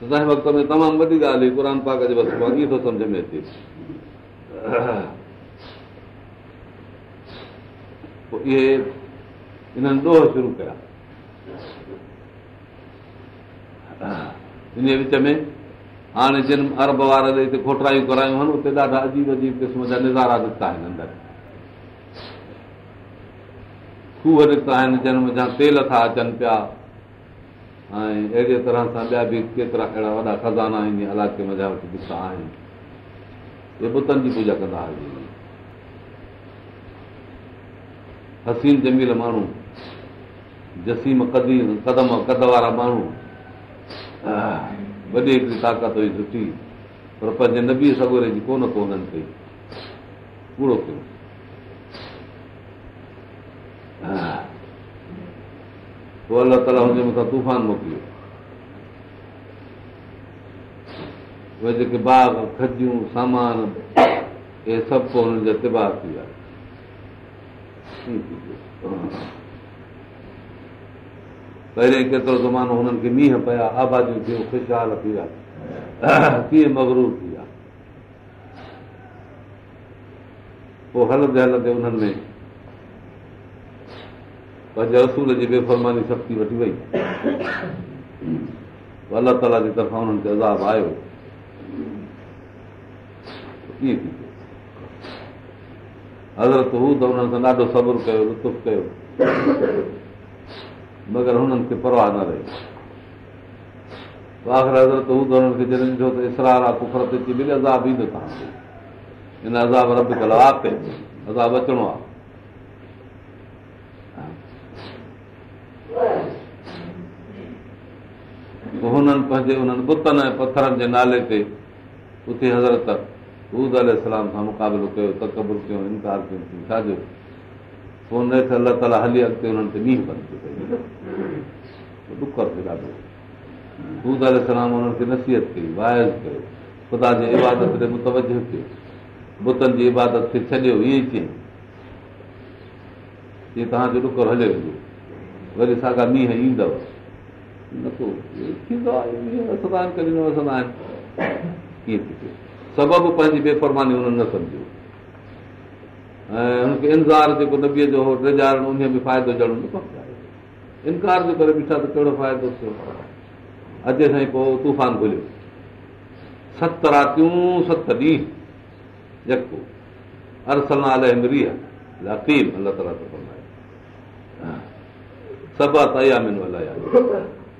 ته توهان جي وقت ۾ تمام وڏي ڳالهه هئي قر پاڪ جي وقت ائين ٿو سمجهه ۾ اچي پوءِ اهي انهن ڏوهه شروع ڪيا ان وچ ۾ هاڻي جن ارب وارن هتي کوٽرايون ڪرايون آهن اتي ڏاڍا عجيب عجيب قسم جا نظارا نڪتا آهن اندر کوهه نڪتا آهن جن ۾ تيل ٿا اچن پيا ۽ اهڙي طرح سان ٻيا به ڪيترا اهڙا وڏا کزانا آهن علائقي ۾ جا نڪتا آهن. اهي بتن جي پوڄا ڪندا حسين جميل ماڻهو جسيم ڪديم قدم ڪد وارا ماڻهو وڏي هڪڙي طاقت هئي سٺي پر پنهنجي نبي سگوري جي ڪونه ڪو هنن ڪئي ڪوڙو ڪيو پوءِ الله تالا هن جي مٿان طوفان موڪليو اهي جيڪي باغ کجيون سامان اهي سڀ پوءِ هنن جا تباهه ٿي ويا پهرين ڪيترو زمانو هنن کي مينهن پيا آباديون ٿيون خوشحال ٿي ويا ڪيئن مگرور ٿي ويا پوءِ هلندي هلندي انهن ۾ پنهنجي رسول جي بيفرماني شڪتي وٺي وئي. الله تالا جي طرفان هنن کي عذاب آيو. ڪيئن ٿي حضرت هو ته هنن سان ڏاڍو صبر ڪيو لطف ڪيو. مگر هنن کي پرواهه نه رهي. آخر حضرت هو ته هنن کي جڏهن ڏٺو ته اسرار آهي ڪفرت اچي ملي عذاب ايندو توهان کي. هن عذاب اچڻو آهي هنن پنهنجي هنن بتن ۽ پٿرن جي نالي تي اتي حضرت هود الارم سان مقابلو ڪيو ڪيو انڪار ڪيو تي بند ڪيو. هنن کي نصيحت ڪئي ڪيو ڪيو. بتن جي عبادت کي ڇڏيو ائين ئي چئي. جيئن توهان جو ڏڪر هلي ويندو وري ساڳا مينهن ايندو نٿو ٿيندو آهي وسندا آهن ڪيئن ٿي ٿئي سبب پنهنجي بيفرماني هنن نه سمجهو ۽ هن کي انتظار جيڪو نبيءَ جو هو ٽجارڻ ان ۾ فائدو ڄڻو نه پهچايو انڪار جي ڪري بيٺا ته ڪهڙو فائدو ٿيو؟ اڄ سائين پوءِ طوفان کليو. ست راتيون ست ڏينهن جيڪو ارسل الاهي اڪيم الله تالا سڀ تيامن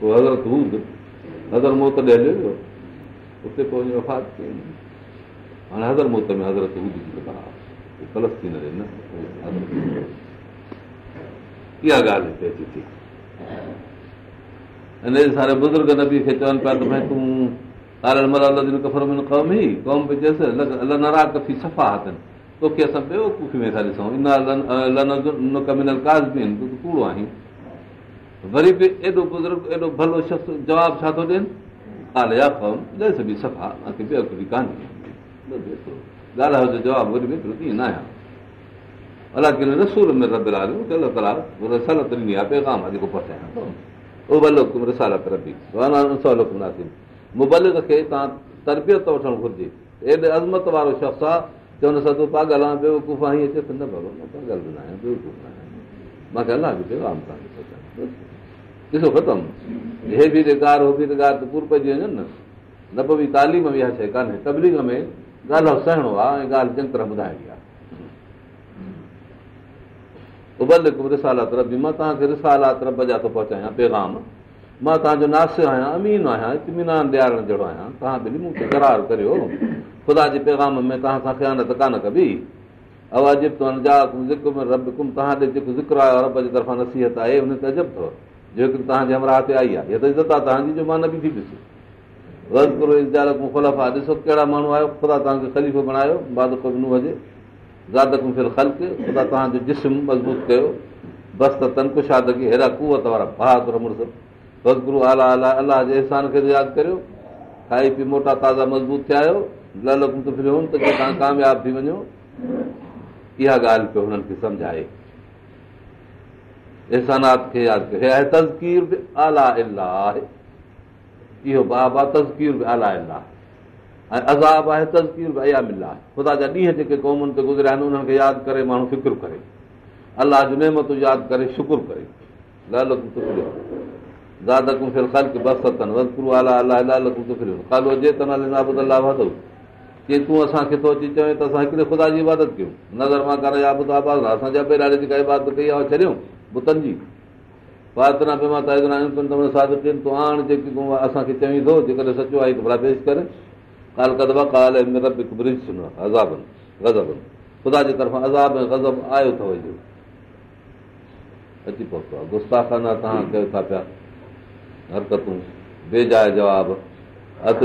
پوءِ حضرت هوند هزر موت ڏي هليو اتي پوءِ وڃي وفات ڪئي هاڻي هزر موت ۾ حضرت فلسطين نه اها ڳالهه هتي اچي ٿي هن ساري بزرگ نبي کي چون پيا ته ڀئي تون ڪفر ۾ قوم ئي قوم به چئيس نراڪ ٿي صفا هٿن توکي اسان بيوڪوفي ۾ ٿا ڏسون ڪوڙو آهين وري به ايڏو بزرگ ايڏو ڀلو شخص جواب ڇا ٿو ڏين به به ڪيئن نه پهچايان مبلڪ کي توهان تربيت وٺڻ گهرجي ايڏي عظمت وارو شخص آهي سان تون پاڳل آهي بيوقوف آهي هيئن چئي نه ڀلو پاڳل به نه پيگام توهان کي ڏسو ختم. هي به ڏيگار هو به ڏيگار ته پور پئجي وڃن نه. نه پوءِ به تعليم ۾ اها شيءِ ڪانهي. تبليگ ۾ ڳالهه سهڻو آهي ۽ ڳالهه چڱي طرح ٻڌائڻي آهي. رسالات ربي مان توهان کي رسالات رب جا ٿو پهچايان پيگام. مان توهان جو ناسيو آهيان امين آهيان اتمنان ڏيارڻ جهڙو آهيان. توهان به مون کي ڪرار ڪريو. خدا جي پيگام ۾ توهان سان خيانت ڪانه ڪبي. اواجب رب ڪم توهان ڏي جيڪو ذڪر آيو رب جي طرفان نصيحت آهي ان تي عجب اٿو جيڪڏهن توهان جي همراهه تي آئي آهي اها ته عزت آهي توهان جي جو مان نه به ٿي ڏسي ڏسو ڪهڙا ماڻهو آيو خدا توهان کي خليفو بڻايو بعد نو هجي. خلق خدا توهان جو جسم مضبوط ڪيو. بس ته تن ڪشادگي هيڙا ڪوت وارا بسگرو اعليٰ الله جي احسان کي ياد ڪريو. کائي پي موٽا تازا مضبوط ٿيا آهيو. ڦر توهان ڪامياب ٿي وڃو. اها ڳالهه پيو هنن کي سمجهائي اهسانات کي ياد ڪيو. تزڪير به اعليٰ الاهه. آهي اهو بابا تزڪير به اعليٰ الاهه. ۽ عذاب آهي تزڪير به ايا ملا آهي خدا جا ڏينهن جيڪي قومن تي گذريا آهن انهن کي ياد ڪري ماڻهو فڪر ڪري. الله جو نيمتون ياد ڪري شڪر ڪري. تون اسان کي ٿو اچي چوي ته اسان هڪڙي خدا جي عبادت ڪيون. نظر مان ڪر آباد اسان جا ٻيراڙي جيڪا عبادت ڪئي آهي ڇڏيون بتن جي. تون آڻ جيڪي تون اسان کي چوين ٿو جيڪڏهن سچو آئي ته ڀلا پيش ڪري. ڪال ڪدبا ڪال ازابن گزبن. خدا جي طرفان عذاب ۽ غضب آيو اٿو اهو اچي پهتو آهي. گستاکانا توهان ڪيو ٿا پيا. حرڪتون بيجائي جواب.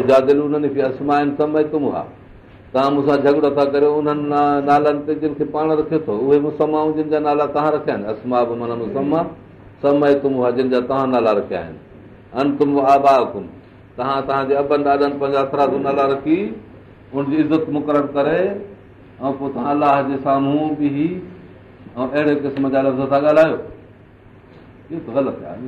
جا دل انهن کي اسمائن سمي تم ها توهان مون سان جهڳڙو ٿا ڪريو انهن نالن تي جن کي پاڻ رکيو اٿو اهي مسمائون جن جا نالا توهان رکيا آهن. اسما به معنيٰ مسما سمي تم هئا جن جا توهان نالا رکيا آهن. ان تم آبا ڪم توهان توهان جي ابن ڏاڏن پنهنجا سرادو نالا رکي هن جي عزت مقرر ڪري ۽ پوءِ توهان الله جي سامهون به ۽ اهڙي قسم جا لفظ ٿا ڳالهايو. اهو ته غلط آهي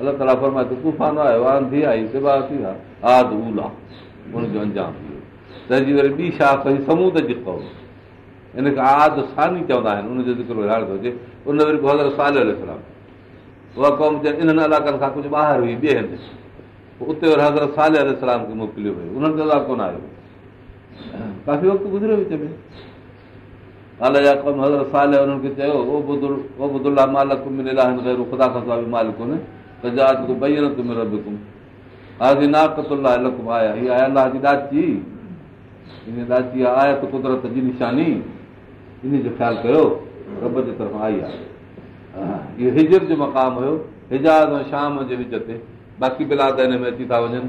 الله تالا فرمائي ته طوفان آيو آنڌي آئي ٿي ويا آد الا هن جو انجام ٿي ويو تنهنجي وري ٻي شاک سمود جي ڪوم ان کي آد ساني چوندا آهن ان جو ذڪر هاڻي ٿو اچي ان وري پوءِ حضرت سال سلام اها قوم چون انهن علائقن کان ڪجهه ٻاهر هئي ٻئي هنڌ اتي وري حضرت سال سلام کي موڪليو ويو انهن جو الله ڪونه آيو ڪافي وقت گذريو وچ ۾ الله جا ڪم حضرت سال انهن کي چيو او بدل او بدلا مالڪ مليل آهن خدا کان سواءِ مالڪ ڪونهي آيت قدرت جي نشاني ان جو خيال ڪيو رب جي طرفان آئي آهي باقي بلاد هن ۾ اچي ٿا وڃن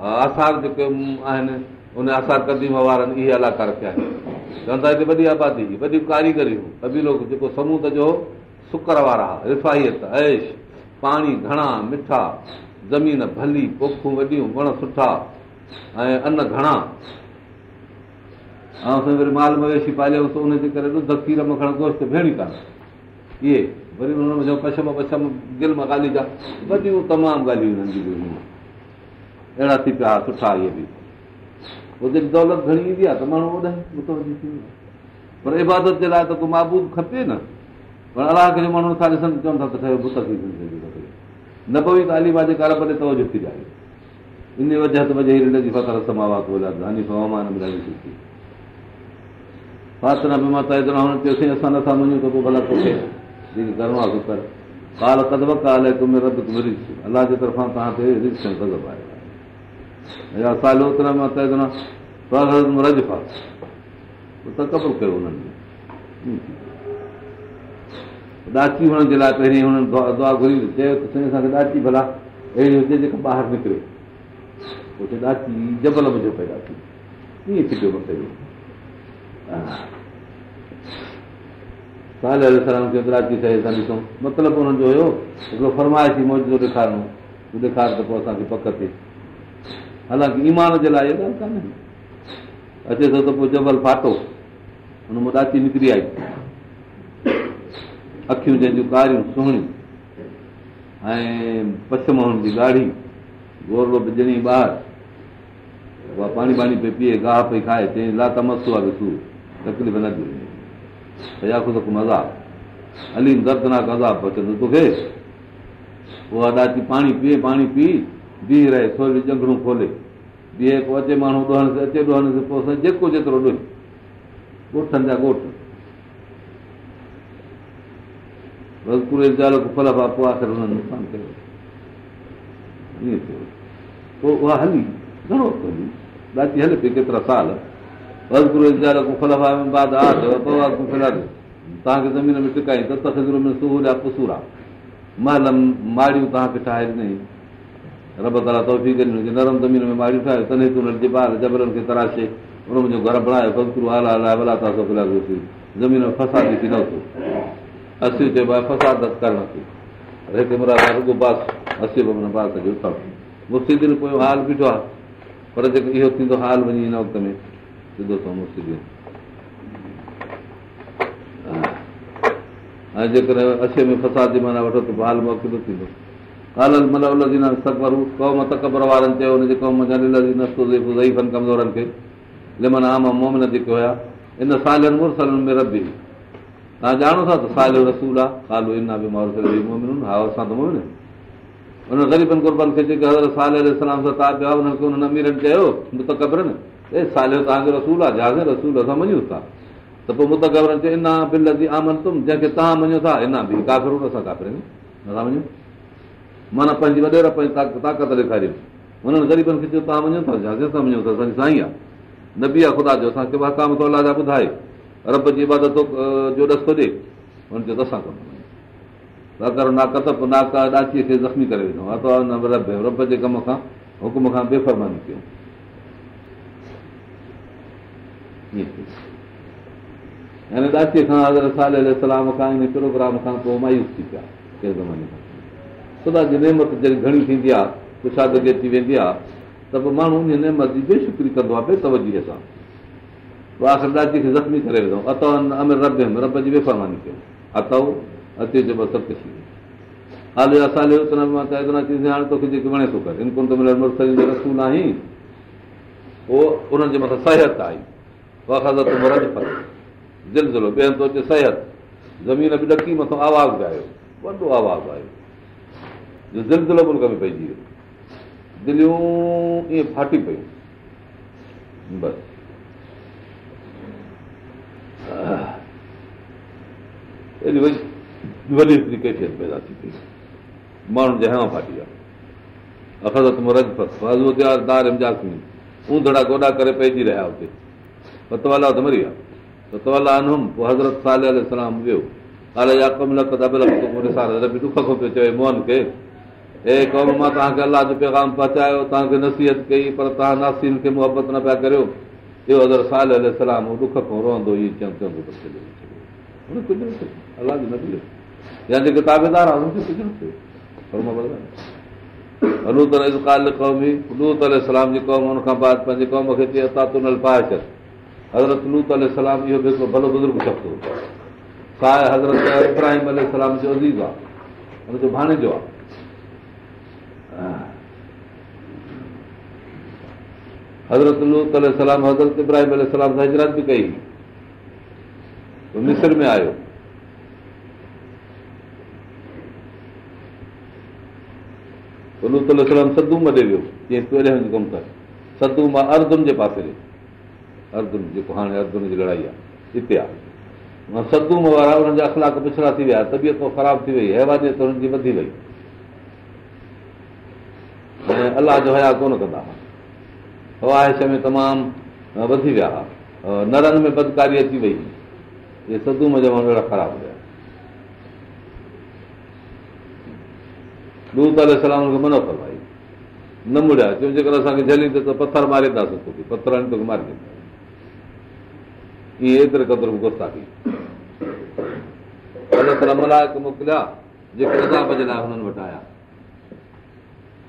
آثار جيڪي آهن ان آثار ڪديم وارن اهي علائقا رکيا آهن ڪاريگري جيڪو سمود جو سڪر وارا رفاهيت ايش پاڻي گهڻا مٺا زمين ڀلي پوکون وڏيون وڻ سٺا ۽ ان گهڻا. ۽ وري مال مويشي ڪري ڏڌ کير گوشت ڀيڻي ڪانه. اهي وري هن ۾ پشم پشم گل ڳالهه جا وڏيون تمام ڳالهيون اهڙا ٿي پيا سٺا اهي به. دولت گهڻي ايندي آهي ته ماڻهو پر عبادت جي لاءِ ته ڪو محبوب کپي نه پر الله کي ماڻهو ٿا ڏسن چون ٿا ته ٺهيو بت ٿي نه پوي تعليم آهي جيڪا رب ڏي توجو ٿي ڏياري ان وجهه ته وجهه هن جي فخر سماوات ٿي فاتنا به مان ته هنن چيوسين اسان نٿا مڃون ته پوءِ ڀلا توکي جيڪي ڪرڻو آهي ڪر ڪال ڪدب ڪال تم رب تم الله جي طرفان توهان تي رڪس ڪدب آهي. سال اوترا مان ته رج فا ته قبول ڪيو هنن ڏاچي هئڻ جي لاءِ پهرين هنن دعا گهري چيو ته سائين اسان کي ڏاچي ڀلا اهڙي هجي جيڪا ٻاهر نڪري. پوءِ ڏاچي جبل منهنجو پيدا ٿي ڪيئن ٿي پيو مٿي سال سلام کي ڏاچي شيءِ اسان ڏسون. مطلب هنن جو هيو هڪڙو فرمائشي موجودو ڏيکارڻو. تون ڏيکار ته پوءِ اسان کي پڪ ٿئي. حالانڪه ايمان جي لاءِ اها ڳالهه ڪانهي. اچي ٿو ته پوءِ جبل فاٽو هن مان ڏاچي نڪري آئي اکيون جنهنجون ڪاريون سهڻيون ۽ پڇم هن جي ڳاڙهي گورو به ڄڻي ٻاهر اها پاڻي پاڻي پئي پيئي گاهه پئي کائي چئي لا تمسو آهي ڏسون تڪليف نه ڏئي آکو ته مزا هلي دردناڪ عذاب پچندو توکي؟ اها ڏاچي پاڻي پيئي پاڻي پي بيهه رهي ٿوري جنگڙون کولي. بيهي ماڻهو ڏوهڻ اچي ڏوهڻ پوءِ جيڪو جيترو ڏوهي ڳوٺن جا ڳوٺ ڦل پوءِ آخر هنن نقصان ڪيو پوءِ اها هلي گهڻو هلي ڏاڍي هلي پئي ڪيترا سال توهان کي زمين ۾ ٽڪائي ته تکجور ۾ سهور آهي پسور آهي مهل ماڙيون توهان کي ٺاهي ڏنئي رب تالا توفي ڪري نرم زمين ۾ ماڙيون ٺاهي تڏهن تون هنن جي ٻار جبرن کي تراشي هن منهنجو گهر بڻايو ڪبڪرو اعليٰ هلائي ڀلا ٿا زمين ۾ فساد ٿي نه ٿيو اسي چئبو آهي فساد ڪرڻ هڪ مراد رڳو باس اسي باس جو اٿڻ مفتي پوءِ حال بيٺو آهي پر جيڪو اهو ٿيندو حال وڃي هن وقت ۾ سڌو اٿو مفتي ۽ جيڪڏهن اسيءَ ۾ فساد جي معنيٰ وٺو ته حال موقعو ٿيندو قوم تڪبر وارن چيو هن جي قوم ڪمزورن کي لمن عام مومن جيڪي هئا ان سالن مرسلن ۾ ربي توهان ڄاڻو ٿا ته سال رسول آهي سال انا به مومن ها اسان ته مومن هن غريبن ڪربن کي جيڪي حضرت سال سلام سان توهان پيا هنن کي هنن اميرن چيو متڪبرن اي سال توهان جو رسول آهي جهاز رسول اسان مڃون ٿا ته پوءِ متڪبرن چيو انا بل جي آمن تم جنهن کي توهان مڃو ٿا انا به ڪافر اسان ڪافر نٿا مڃون معنيٰ پنهنجي وڏير پنهنجي طاقت ڏيکاريو هنن غريبن کي چيو توهان مڃو ٿا جهاز سان مڃو ٿا اسان جي سائين آهي نه به آهي خدا جو اسان کي واڪام ٿو الله جا ٻڌائي رب جي عبادت جو رستو ڏي هن چيو ته اسان ڪونه اگر ناڪت ناڪ ڏاچيءَ کي زخمي ڪري وجهون رب رب جي ڪم کان حڪم کان بيفرماني ڪيون. يعني ڏاچيءَ کان سال سلام کان ان پروگرام کان پوءِ مايوس ٿي پيا ڪنهن زماني کان خدا جي نيمت جڏهن گهڻي ٿيندي آهي ڪشادگي اچي ويندي آهي ته پوءِ ماڻهو ان نيمت جي بيشڪري ڪندو آهي بيتوجيءَ سان آخر کي زخمي ڪري وڌو اٿو امر رب رب جي بيفرماني ڪيو اٿو اچي جو سڀ ڪجهه حال اسان هاڻي توکي جيڪي وڻي ٿو ڪري انڪن ته مليل رسول آهين پوءِ انهن جي مٿان صحت آئي دل دلو ٻين ٿو اچي صحت زمين به ڏڪي مٿان آواز آيو وڏو آواز آيو جو دلو ملڪ ۾ پئجي ويو دليون ائين ڦاٽي پيون بس وڏي هڪڙي ڪيفيت پيدا ٿي پئي ماڻهن جي هوا ڦاٽي آهي افزت رج دار امجاڪ ۾ اونڌڙا گوڏا ڪري پئجي رهيا هتي پتوالا ته مري ويا پتوالا انهم پوءِ حضرت سال سلام ويو حال جا ڪم لک دٻ لک ڏک کان پيو چئي موهن کي هي ڪوم مان توهان کي الله جو پيگام پهچايو توهان کي نصيحت ڪئي پر توهان ناسين کي محبت نه پيا ڪريو اهو اگر سال سلام ڏک کان رهندو الله جو نه يا جيڪي تابيدار آهي هن کي ڪجهه نه ٿيو ڪال قومي لوت سلام جي قوم هن کان بعد پنهنجي قوم کي چئي تاتن پائي حضرت لوت سلام اهو به هڪڙو ڀلو بزرگ شخص هو سائي حضرت ابراهيم سلام جو عزيز آهي هن جو ڀاڻي جو آهي حضرت لوت سلام حضرت ابراهيم سلام سان هجرت به ڪئي مسر ۾ آيو سدوم ڏي ويو جيئن تون ايڏي ڪم ڪر سدوم آهي اردن جي پاسي ڏي اردن جيڪو هاڻي اردن جي لڙائي آهي هتي آهي سدوم وارا هنن جا اخلاڪ پڇڙا ٿي ويا طبيعت خراب ٿي وئي هيوانيت هنن جي وڌي وئي ۽ الله جو هيا ڪونه ڪندا هئا هوا ۾ تمام وڌي ويا. هئا نرن ۾ بدڪاري اچي وئي. اهي سدوم جا اهڙا خراب هئا. لوت سلام کي منو فرمائي نه مڙيا چيو جيڪر اسان کي جهليندي ته پٿر مارينداسين توکي. پٿر آڻي توکي ماري ڏيندا اهي ايتري قدر گستاکي الله موڪليا جيڪي اداب جي لاءِ هنن وٽ آيا.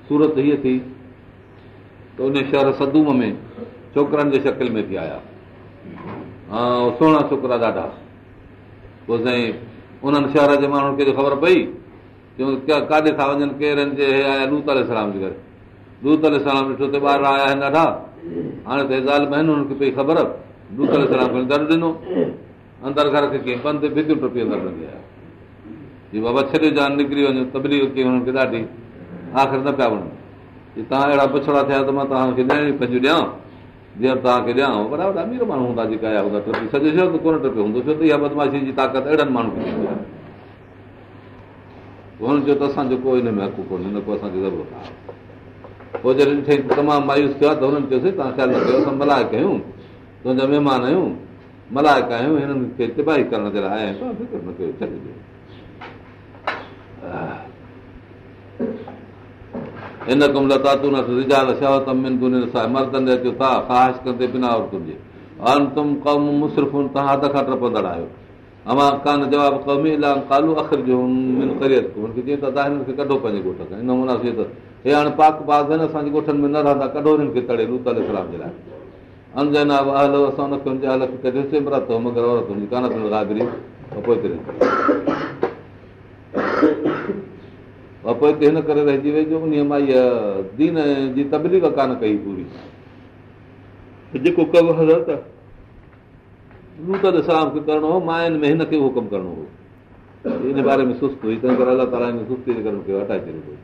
سورت هيءَ ٿي ته ان شهر سدوم ۾ ڇوڪرن جي شڪل ۾ ٿي آيا. ڇوڪرا ڏاڍا. پوءِ سائين انهن شهر جي ماڻهن کي خبر پئي ڪاڏي ٿا وڃن ڪير آهن جي آيا لوت جي ڪري لوت سلام ڏٺو ته ٻار آيا آهن ڏاڍا. هاڻي ته زال آهن هنن کي پئي خبر. لوت سلام کي در ڏنو. اندر گهر کي ڪيئن بند ڀتيون ٽپي اندر وڃي آيا. جي بابا ڇڏيو جان نڪري وڃو طبلي ڪيئن هنن کي ڏاڍي آخر نه پيا وڃن ڪه توهان اهڙا پڇڙا ٿيا ته مان توهان کي ڏيڻي پنهنجون ڏيان جيئن توهان کي ڏيان وڏا وڏا امير ماڻهو هوندا جيڪا آيا هوندا ٽپي سڄو ڇو ته ڪونه ٽپيو هوندو ڇو ته اها بدمعاشي جي طاقت اهڙن ماڻهو کي ٿيندي آهي هنن چيو ته اسان جو ڪوئي هن ۾ حق ڪونهي نه ڪو اسان کي ضرورت آهي پوءِ جڏهن ڏٺئي تمام مايوس ٿيو آهي ته هنن چيوسين توهان خيال نه ڪيو اسان ملايڪ آهيون تنهنجا مهمان آهيون ملايڪ آهيون هنن کي تباهي ڪرڻ جي لاءِ آيا آهيون فڪر نه ڪيو ڇڏي هن ڪم لتاتو نه رجال شهت مردن اچو ٿا خواهش ڪندي بنا عورتن جي هاڻي تم ڪم مسرفن توهان حد کان ٽپندڙ آهيو اما ڪانه جواب ڪومي ڪالو اکر جو جيئن ته هنن کي ڪڍو پنهنجي ڳوٺ کان هن مناسبت هي هاڻي پاڪ پاڪ آهن اسان جي ڳوٺن ۾ نه رهندا ڪڍو هنن کي تڙي لوت سلام جي لاءِ انجنا هلو اسان هن کي هن جي حال کي ڪڍيوسين مورتي مگر عورت هن جي ڪانه راگري پوءِ پوءِ هتي هن ڪري رهجي جو ان مائي دين جي تبليگ ڪانه ڪئي پوري. جيڪو ڪم حضرت لوت سلام کي ڪرڻو هو مائن ۾ هن کي اهو ڪم ڪرڻو هو. ان باري ۾ سست هئي تنهن ڪري الله تالا هن سستي جي ڪري مون کي هٽائي ڇڏيو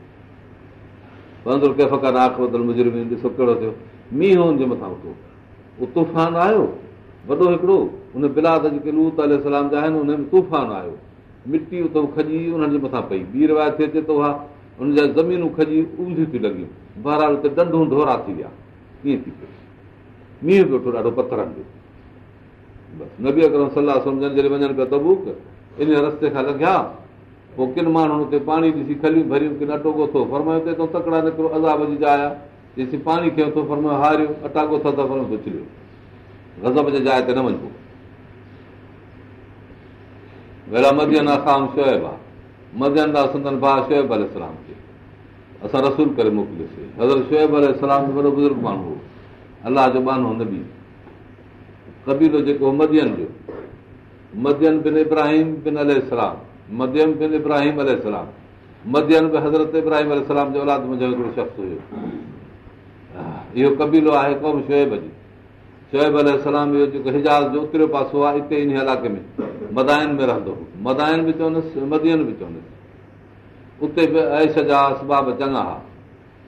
پنهنجو ڪي فقا آک بدل مجرم ڏسو ڪهڙو ٿيو. مينهن هن جي مٿان اٺو. اهو طوفان آيو وڏو هڪڙو ان بلاد جيڪي لوت سلام جا آهن ان ۾ طوفان آيو مٽي اتان کجي انهن جي مٿان پئي. ٻي روايت ٿئي اچي ته اها هن جا زمينون کجي اونڌيون ٿيون لڳيون. بهرال اتي ڏنڍون ڍورا ٿي ويا. ڪيئن ٿي پيو. مينهن پيو اٺو ڏاڍو پٿرن جو. بس. نه به اگر صلاح سمجهن جڏهن وڃن پيا تبوڪ. ان رستي کان لڳيا. پوءِ ڪن ماڻهن هتي پاڻي ڏسي کليون ڀريون ڪن اٽو ڳوٿو فرمايو ته تڪڙا نڪرو عذاب جي جاءِ آهي. ڏسي پاڻي کيو ٿو فرمايو هاريو اٽا ڳوٿا ته فرمايو پڇليو غضب جي جاءِ تي نه وڃبو ويلا مدين اسان شوئيب آهي مدين ڏا سندن ڀاءُ شوئيب ال کي اسان رسول ڪري موڪليوسين حضرت شوئيب ال وڏو بزرگ ماڻهو هو. الله جو بانو نه به ڪبيلو جيڪو مدين جو مدين بن ابراهيم بن الارم مديم بن ابراهيم الارم مدين به حضرت ابراهيم الارم جو اولاد منهنجو هڪڙو شخص هيو. اهو ڪبيلو آهي قوم شوئيب جي. شوئيب الارم اهو جيڪو هجاز جو اتريو پاسو آهي هتي ان علائقي ۾ مدائن ۾ رهندو هو. مدائن به چوندس مدين به چوندس. اتي به ايش جا اسباب چڱا هئا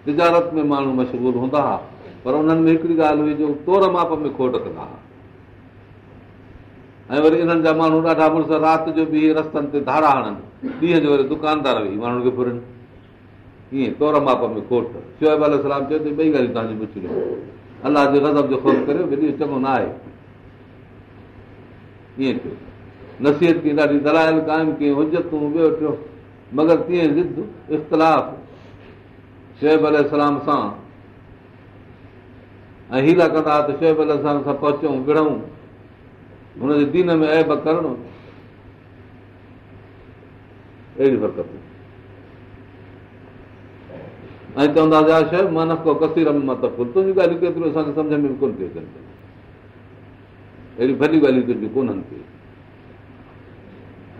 تجارت ۾ ماڻهو مشهور هوندا هئا پر انهن ۾ هڪڙي ڳالهه هئي جو طور ماپ ۾ کوٽ ڪندا هئا ۽ وري انهن جا ماڻهو ڏاڍا مڙس رات جو به رستن تي ڌارا هڻن ڏينهن جو وري دڪاندار ويهي ماڻهن کي فرن. ائين طور ماپ ۾ ڪوٽ شوئيب سلام چيو ته ٻئي ڳالهيون توهان جي پڇيون الله جو غضب جو خوف ڪريو ڀئي چڱو نه آهي ائين ٿيو نصيحت ڪئي ڏاڍي دلايل قائم ڪيون هجتون ٻيو ٽيو مگر تيئن ضد اختلاف شوئيب سلام سان. ۽ هيلا ڪندا ته شوئيب سلام سان پهچون وڙهون هن جي دين ۾ ايب ڪرڻ. اهڙي برڪت. ۽ چوندا شيءِ مان نفعو ڪسير ۾ مان تفل تنهنجيون ڳالهيون ڪيتريون اسان کي سمجهه ۾ به ڪونه ٿي اچن اهڙيون ڀلي ڳالهيون تنهنجيون ڪونهن ڪي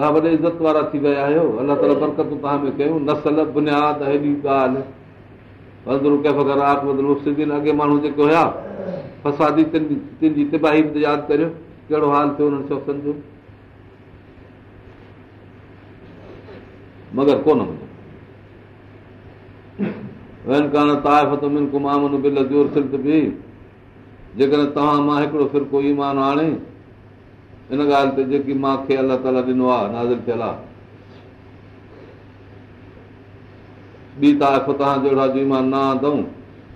توهان وڏي عزت وارا ٿي ويا آهيو. الله تالا برڪتون توهان ۾ ڪيون. نسل بنياد هيڏي ڳالهه. اڳي ماڻهو جيڪي هئا فسادي تن جي تباهي به ياد ڪريو. ڪهڙو حال ٿيو هنن شوقن جو؟ مگر ڪونه به. جيڪڏهن توهان مان هڪڙو فرڪو ايمان آڻي ان ڳالهه تي جيڪي مون کي الله تالا ڏنو آهي نازل ٿيل آهي. ٻي طائف توهان جهڙا ايمان نه آندئون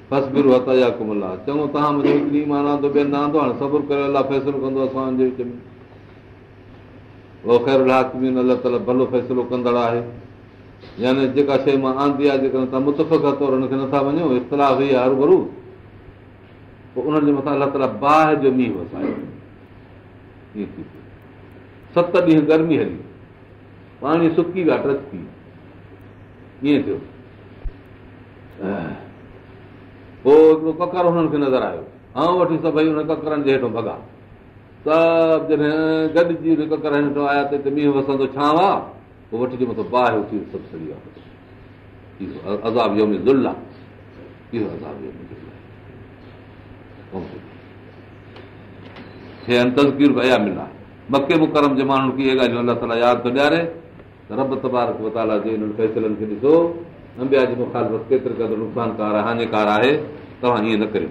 فسبر هٿ يا ڪمل چڱو توهان منهنجو هڪڙي ايمان آندو ٻين نه آندو هاڻي صبر ڪري الله فيصلو ڪندو اسان جي وچ ۾. اهو خير هاڪمين الله تالا ڀلو فيصلو ڪندڙ آهي. يعني جيڪا شيءِ مان آندي آهي جيڪڏهن توهان متف طور هن کي نٿا وڃو اختلاف ئي آهي هرو پوءِ انهن جي مٿان الله تالا باهه جو مينهن وسايو ست ڏينهن گرمي هلي پاڻي سڪي ويا ٽچ ٿي. ائين ٿيو. پوءِ هڪڙو ڪڪر هنن کي نظر آيو. ۽ وٺي سڀئي هن ڪڪرن جي هيٺان ڀڳا. سڀ جڏهن گڏجي ڪڪر هيٺو آيا ته مينهن وسندو ڇانو آهي پوءِ وٺي مٿان باهه اٿي سڀ سڙي ويو عذاب يومي زل آهي اهو عذاب مڪي مڪرم جي ماڻهن کي اهي ڳالهيون الله تالا ياد ٿو ڏياري ته رب تبارڪ وتالا جي هنن فيصلن کي آهي هانڪار آهي توهان ائين نه ڪريو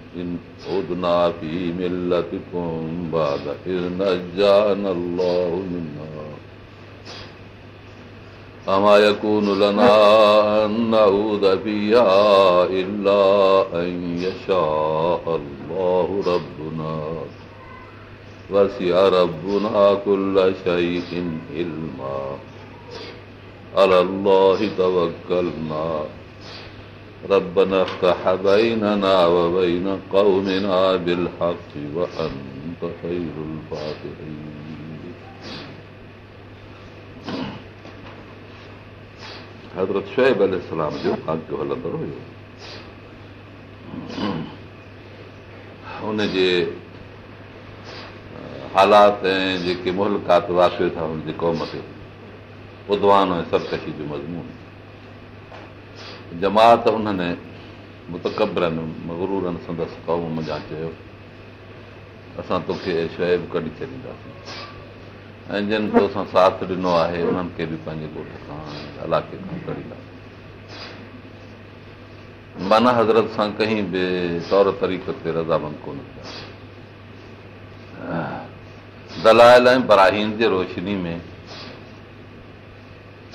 إن عدنا في ملتكم بعد إذ نجانا الله منا أما يكون لنا أن نعود فيها إلا أن يشاء الله ربنا. وسع ربنا كل شيء علما. على الله توكلنا. ربنا افتح بيننا وبين قومنا بالحق وأنت خير الفاتحين हज़रत शुएब अलाम जो कांतियो हलंदो हुयो हुनजे हालात ऐं जेके मुहलकात वाक़ियो था हुनजे क़ौम ते उदवान ऐं सरकशी जो मज़मून جماعت انهن متڪبرن مگرورن سندس قوم منهنجا چيو اسان توکي شيءِ به ڪڍي ڇڏينداسين. ۽ جن اسان ساٿ ڏنو آهي انهن کي به پنهنجي ڳوٺ کان علائقي کان ڪڍينداسين معنيٰ حضرت سان ڪنهن به طور طريق تي رزامند ڪونه ٿيا دلايل ۽ براهين جي روشني ۾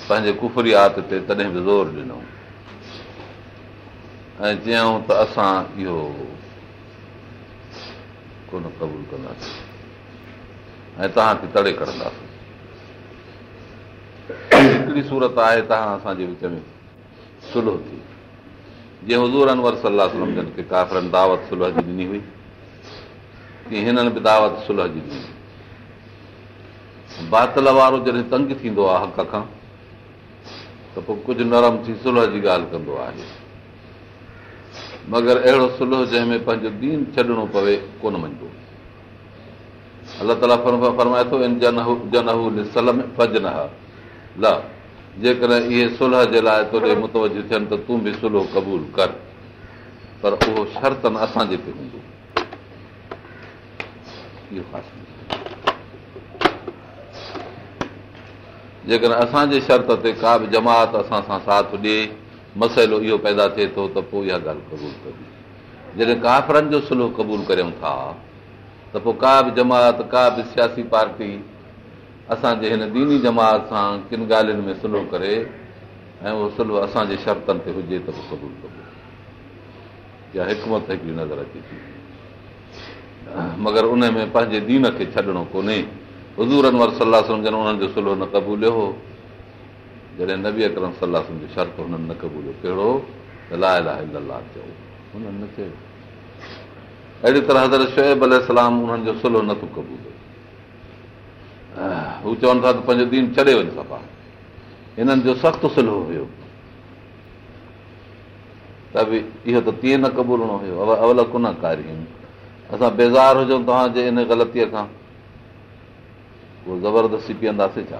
پنهنجي ڪفريات تي تڏهن به زور ڏنو ۽ چيئون ته اسان اهو ڪونه قبول ڪنداسين. ۽ توهان کي تڙي ڪڍنداسين. هڪڙي سورت آهي توهان اسان جي وچ ۾ سله ٿي. جيئن حضور انور صلاح ڪافرن دعوت سله جي ڏني هئي تيئن هنن به دعوت سله جي ڏني باطل وارو جڏهن تنگ ٿيندو آهي حق کان ته پوءِ ڪجهه نرم ٿي سله جي ڳالهه ڪندو آهي مگر اهڙو سله جنهن ۾ پنهنجو دين ڇڏڻو پوي ڪونه مڃندو الله تالا فرمائي ٿو ل جيڪڏهن اهي سله جي لاءِ توڏي متوجو ٿين ته تون به سله قبول ڪر. پر اهو شرطن اسان جي تي هوندو. جيڪڏهن اسان جي شرط تي ڪا به جماعت اسان سان ساٿ ڏئي مسئلو اهو پيدا ٿئي ٿو ته پوءِ اها ڳالهه قبول ڪبي جڏهن ڪافرن جو سله قبول ڪريون ٿا ته پوءِ ڪا به جماعت ڪا به سياسي پارٽي اسان جي هن ديني جماعت سان ڪن ڳالهين ۾ سله ڪري ۽ اهو سله اسان جي شرطن تي هجي ته پوءِ قبول ڪبو. اها حڪمت هڪڙي نظر اچي ٿي. مگر ان ۾ پنهنجي دين کي ڇڏڻو ڪونهي. حضور انور صلاح سمجهن انهن جو سلو نه قبوليو هو جڏهن نبي اڪرم صلاح جو شرط هنن نه قبوليو ڪهڙو لا الاهه چئو هنن نه چيو اهڙي طرح حضرت شئيب الارم انهن جو سلو نٿو قبوليو هو چون ٿا ته پنهنجو دين ڇڏي وڃ صفا هنن جو سخت سلو هيو ته به اهو ته تيئن نه قبولڻو هيو اول ڪونه ڪاري اسان بيزار هجون توهان جي ان غلطيءَ کان اهو زبردستي پيئنداسين ڇا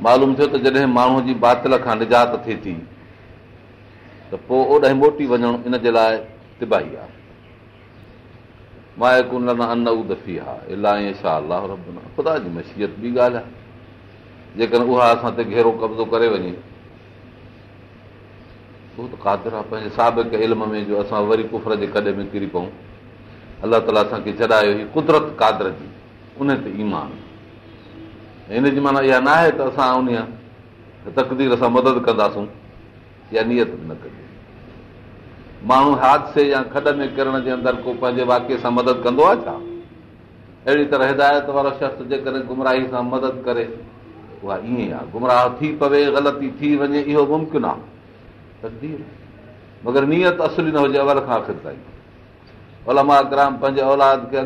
معلوم ٿيو ته جڏهن ماڻهوءَ جي باطل کان نجات ٿئي ٿي ته پوءِ موٽي وڃڻ ان جي لاءِ تباهي آهي خدا جي مشييت ٻي ڳالهه آهي جيڪڏهن اها اسان تي گهيرو قبضو ڪري وڃي اهو ته ڪادر آهي پنهنجي سابڪ علم ۾ جو اسان وري ڪفر جي ڪڏي ۾ ڪري پئون. الله تالا اسان کي ڇڏايو قدرت ڪادر جي ان تي ايمان. هن جي معنيٰ اها نه آهي ته اسان ان تڪدير سان مدد ڪنداسون يا نيت نه ڪندي ماڻهو حادثي يا کڏ ۾ ڪرڻ جي اندر ڪو پنهنجي واڪيه سان مدد ڪندو آهي ڇا؟ اهڙي طرح هدايت وارو شخص جيڪڏهن گمراهي سان مدد ڪري اها ائين آهي گمراهه ٿي پوي غلطي ٿي وڃي اهو ممڪن آهي مگر اصلي نه هجي اول کان آخر تائين. اولاد کي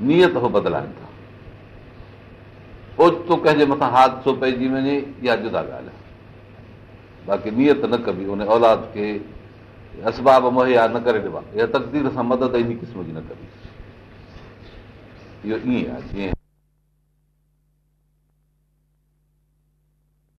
نيت ڪنهن جي مٿان حادثو پئجي وڃي اها جدا ڳالهه باقي نيت نه ڪبي ان اولاد کي اسباب مهيا نه ڪري ڏبا. تڪدير سان مدد ان قسم جي نه ڪبي اهو ائين آهي جيئن